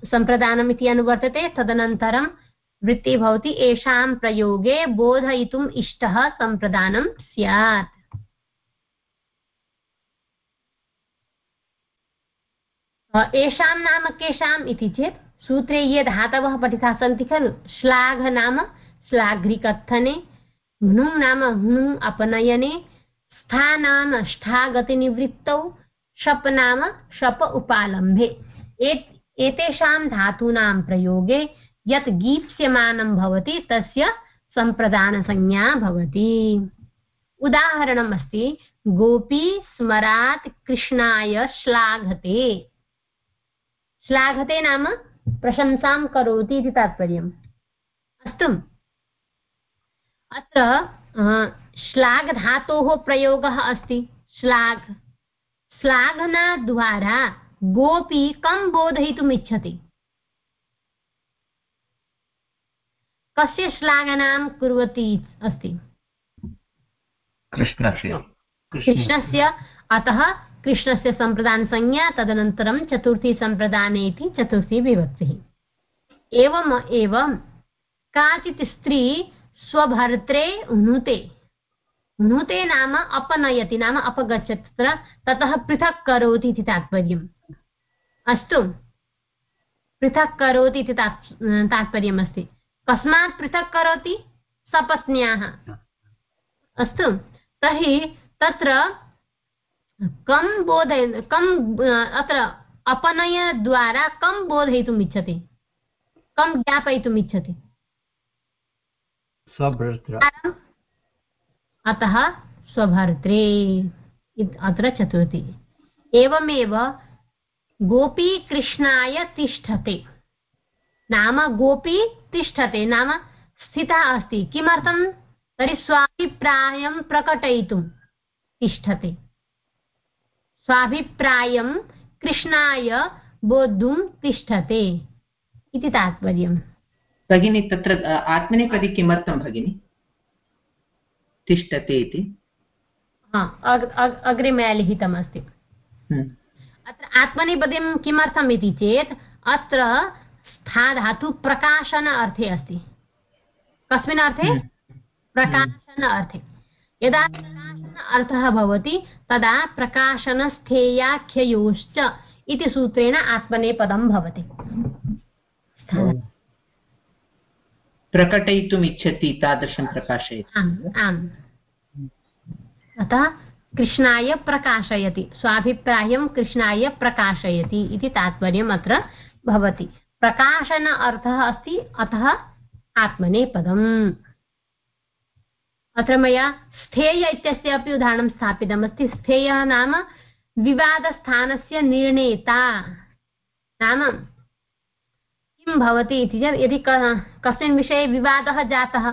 सम्प्रदानम् इति अनुवर्तते। तदनन्तरं वृत्तिः भवति येषां प्रयोगे बोधयितुम् इष्टः सम्प्रदानं स्यात्। येषां नाम केषाम् इति चेत्, सूत्रे ये धातवः पठिताः सन्ति खलु, श्लाघ नाम, श्लाघ्रिकत्थने हृणुङ् नाम हृणुङ् अपनयने स्था नाम निवृत्तौ शप नाम शप उपालम्भे एतेषां धातूनां प्रयोगे यत् गीप्स्यमानं भवति, तस्य सम्प्रदानसंज्ञा भवति। उदाहरणम् गोपी स्मरात् कृष्णाय श्लाघते। श्लाघते नाम प्रशंसां करोति इति तात्पर्यम्। अस्तु। अत्र श्लाघ धातोः प्रयोगः अस्ति। श्लाघ। श्लाघनाद्वारा गोपी कं बोधयितुम् इच्छति कस्य श्लाघनां कुर्वती अस्ति? कृष्णस्य। कृष्णस्य। अतः कृष्णस्य सम्प्रदानसंज्ञा तदनन्तरं चतुर्थी सम्प्रदाने इति चतुर्थी विभक्तिः। एवम् एवं काचित् स्त्री स्वभर्त्रे उनुते। उनुते नाम अपनयति, नाम अपगच्छति। तत्र ततः पृथक् करोति इति तात्पर्यम्। अस्तु। पृथक् करोति इति तात्पर्यमस्ति कस्मात् पृथक् करोति? सपत्न्याः अस्तु। तर्हि तत्र कं बोधय कम् अत्र अपनयद्वारा कं बोधयितुम् इच्छति? कं ज्ञापयितुम् इच्छति? अतः स्वभर्त्रे अत्र चतुर्थी। एवमेव गोपी कृष्णाय तिष्ठते। नाम गोपी तिष्ठते, नाम स्थिता अस्ति। किमर्थं? तर्हि स्वाभिप्रायं प्रकटयितुं तिष्ठति। स्वाभिप्रायं कृष्णाय बोद्धुं तिष्ठते इति तात्पर्यम्। भगिनी तत्र आत्मनेपदी किमर्थं भगिनि? तिष्ठते इति? अग्रे मया लिखितमस्ति। हम्म। अत्र आत्मनेपदीं किमर्थम् इति चेत् अत्र स्था धातु प्रकाशन अर्थे अस्ति। कस्मिन् अर्थे? हम्म। प्रकाशन अर्थे यदा प्रकाशन अर्थः भवति तदा प्रकाशनस्थेयाख्ययोश्च इति सूत्रेण आत्मनेपदं भवति। प्रकटयितुम् इच्छति तादृशं प्रकाशयति। आम् अतः कृष्णाय प्रकाशयति स्वाभिप्रायं कृष्णाय प्रकाशयति इति तात्पर्यम् अत्र भवति। प्रकाशन अर्थः अस्ति अतः आत्मनेपदम् अत्र मया स्थेय इत्यस्य अपि उदाहरणं स्थापितमस्ति। स्थेयः नाम विवादस्थानस्य निर्णेता। नाम किं भवति इति चेत् यदि कस्मिन् विषये विवादः जातः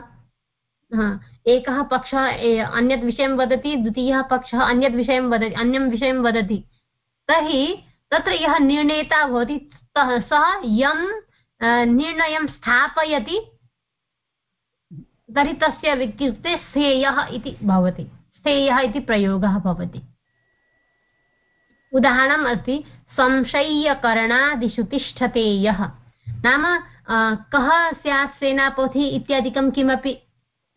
एकः पक्षः अन्यत् विषयं वदति, द्वितीयः पक्षः अन्यत् विषयं वदति, अन्यं विषयं वदति, तर्हि तत्र यः निर्णेता भवति सः यं निर्णयं स्थापयति, तर्हि तस्य इत्युक्ते स्थेयः इति भवति स्थेयः इति प्रयोगः भवति। उदाहरणम् अस्ति, संशय्यकरणादिषु तिष्ठते यः। नाम कः स्यात् सेनापति इत्यादिकं किमपि?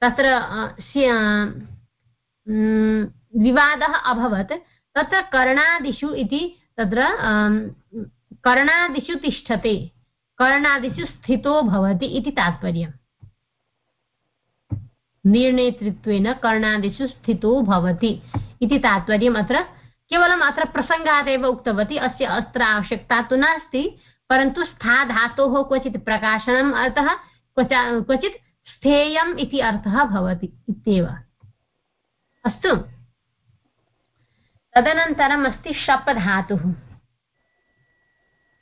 तत्र विवादः अभवत्। तत्र कर्णादिषु इति तत्र कर्णादिषु तिष्ठते। कर्णादिषु स्थितो भवति इति तात्पर्यम्। निर्णेतृत्वेन कर्णादिषु स्थितो भवति इति तात्पर्यम् अत्र। केवलम् अत्र प्रसङ्गादेव उक्तवती, अस्य अत्र आवश्यकता तु नास्ति। परन्तु स्था धातोः क्वचित् प्रकाशनम् अर्थः क्वचित् स्थेयम् इति अर्थः भवति इत्येव। अस्तु। तदनन्तरम् अस्ति शप धातुः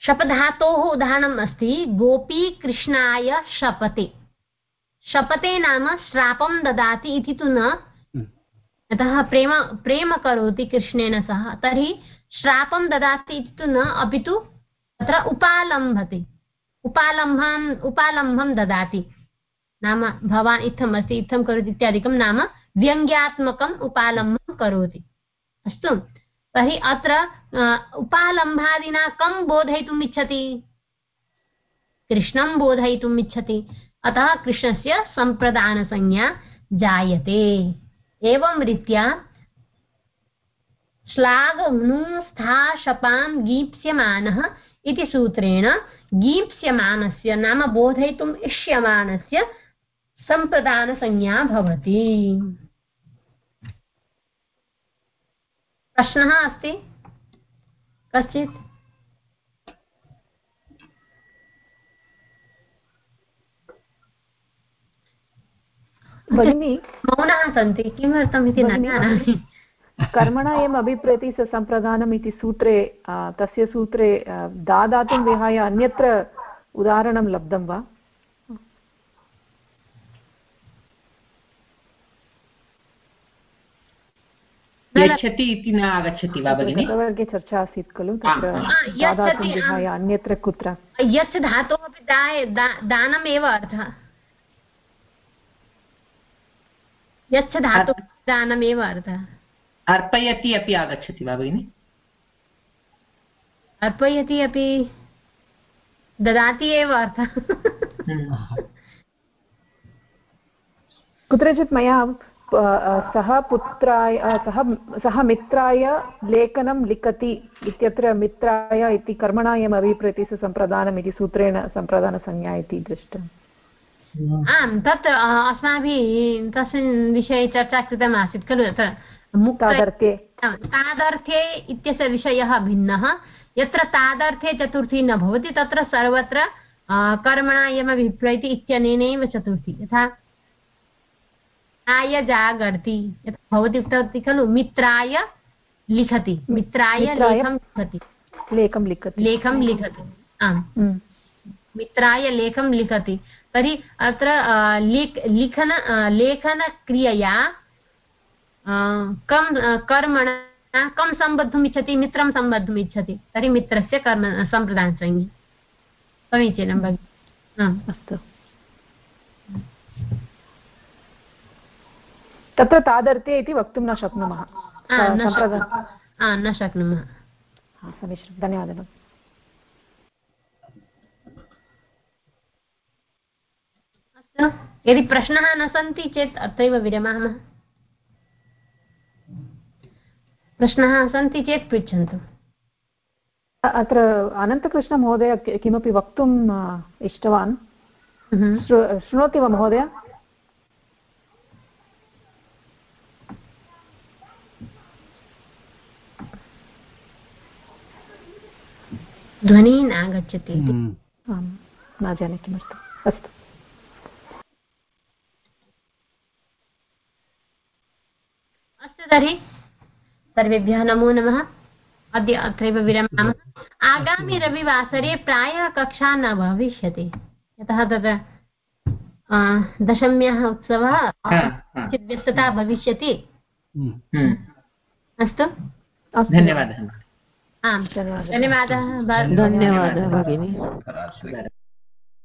शपधातोः उदाहरणम् अस्ति गोपी कृष्णाय शपते शपते नाम श्रापं ददाति इति तु न। हम्म। यतः प्रेम प्रेम करोति कृष्णेन सह तर्हि श्रापं ददाति इति तु न अपि तु तत्र उपालम्भते। उपालम्भम् उपालम्भं ददाति। नाम भवान् इत्थम् अस्ति इत्थं करोति इत्यादिकं नाम व्यङ्ग्यात्मकम् उपालम्भं करोति। अस्तु। तर्हि अत्र उपालम्भादिना कं बोधयितुम् इच्छति? कृष्णं बोधयितुम् इच्छति। अतः कृष्णस्य सम्प्रदानसंज्ञा जायते। एवं रीत्या श्लाघनुस्था शपां गीप्स्यमानः इति सूत्रेण गीप्स्यमानस्य नाम बोधयितुम् इष्यमानस्य सम्प्रदानसंज्ञा भवति। प्रश्नः अस्ति? कश्चित्? मौनाः सन्ति किमर्थम् इति न जानामि। कर्मणा एव अभिप्रति सम्प्रदानम् इति सूत्रे तस्य सूत्रे दातुं विहाय अन्यत्र उदाहरणं लब्धं वा? यच्छति इति न आगच्छति वा भगिनि? गतवर्गे चर्चा आसीत् खलु तत्र विहाय अन्यत्र कुत्र? यच् धातोः अपि दानम् एव अर्थः। यच्छ धातुः दानमेव अर्थः। अर्पयति अपि आगच्छति वा भगिनि? अर्पयति अपि ददाति एव अर्थः। (laughs) कुत्रचित् मया सः पुत्राय सः सः मित्राय लेखनं लिखति इत्यत्र मित्राय इति कर्मणायम् अभिप्रतिसम्प्रदानम् इति सूत्रेण सम्प्रदानसंज्ञा इति दृष्टम्। आम् तत् अस्माभिः तस्मिन् विषये चर्चा कृतमासीत् खलु तत्र तादर्थे इत्यस्य विषयः भिन्नः। यत्र तादर्थे चतुर्थी न भवति तत्र सर्वत्र कर्मणायमभिप्रैति इत्यनेनैव चतुर्थी। यथा आय जागर्ति भवती उक्तवती खलु? मित्राय लिखति। मित्राय लेखं लिखति। लेखं लिखति। लेखं लिखति। आम्। हम्म। मित्राय लेखं लिखति। तर्हि अत्र लिख लिखन लेखनक्रियया कं कर्मणा कं सम्बद्धुम् इच्छति मित्रं सम्बद्धुम् इच्छति। तर्हि मित्रस्य कर्म सम्प्रदानसंज्ञा समीचीनं भगिनि। अस्तु। तत्र तादर्थे इति वक्तुं न शक्नुमः। न शक्नुमः। समीचीनं। धन्यवादः। यदि प्रश्नाः न सन्ति चेत् अत्रैव विरमामः। प्रश्नाः सन्ति चेत् पृच्छन्तु। अत्र अनन्तकृष्णमहोदय किमपि वक्तुम् इष्टवान्? हम्म। शृणोति वा महोदय? ध्वनिः नागच्छति हम्म। आम् न जाने किमर्थम् अस्तु। अस्तु तर्हि। सर्वेभ्यः नमो नमः। अद्य अत्रैव विरमामः। आगामि रविवासरे प्रायः कक्षा न भविष्यति। यतः तत्र दशम्याः उत्सवः किञ्चित् व्यस्तता भविष्यति। हम्म। अस्तु। धन्यवादः आम्। धन्यवादः। धन्यवादः भगिनी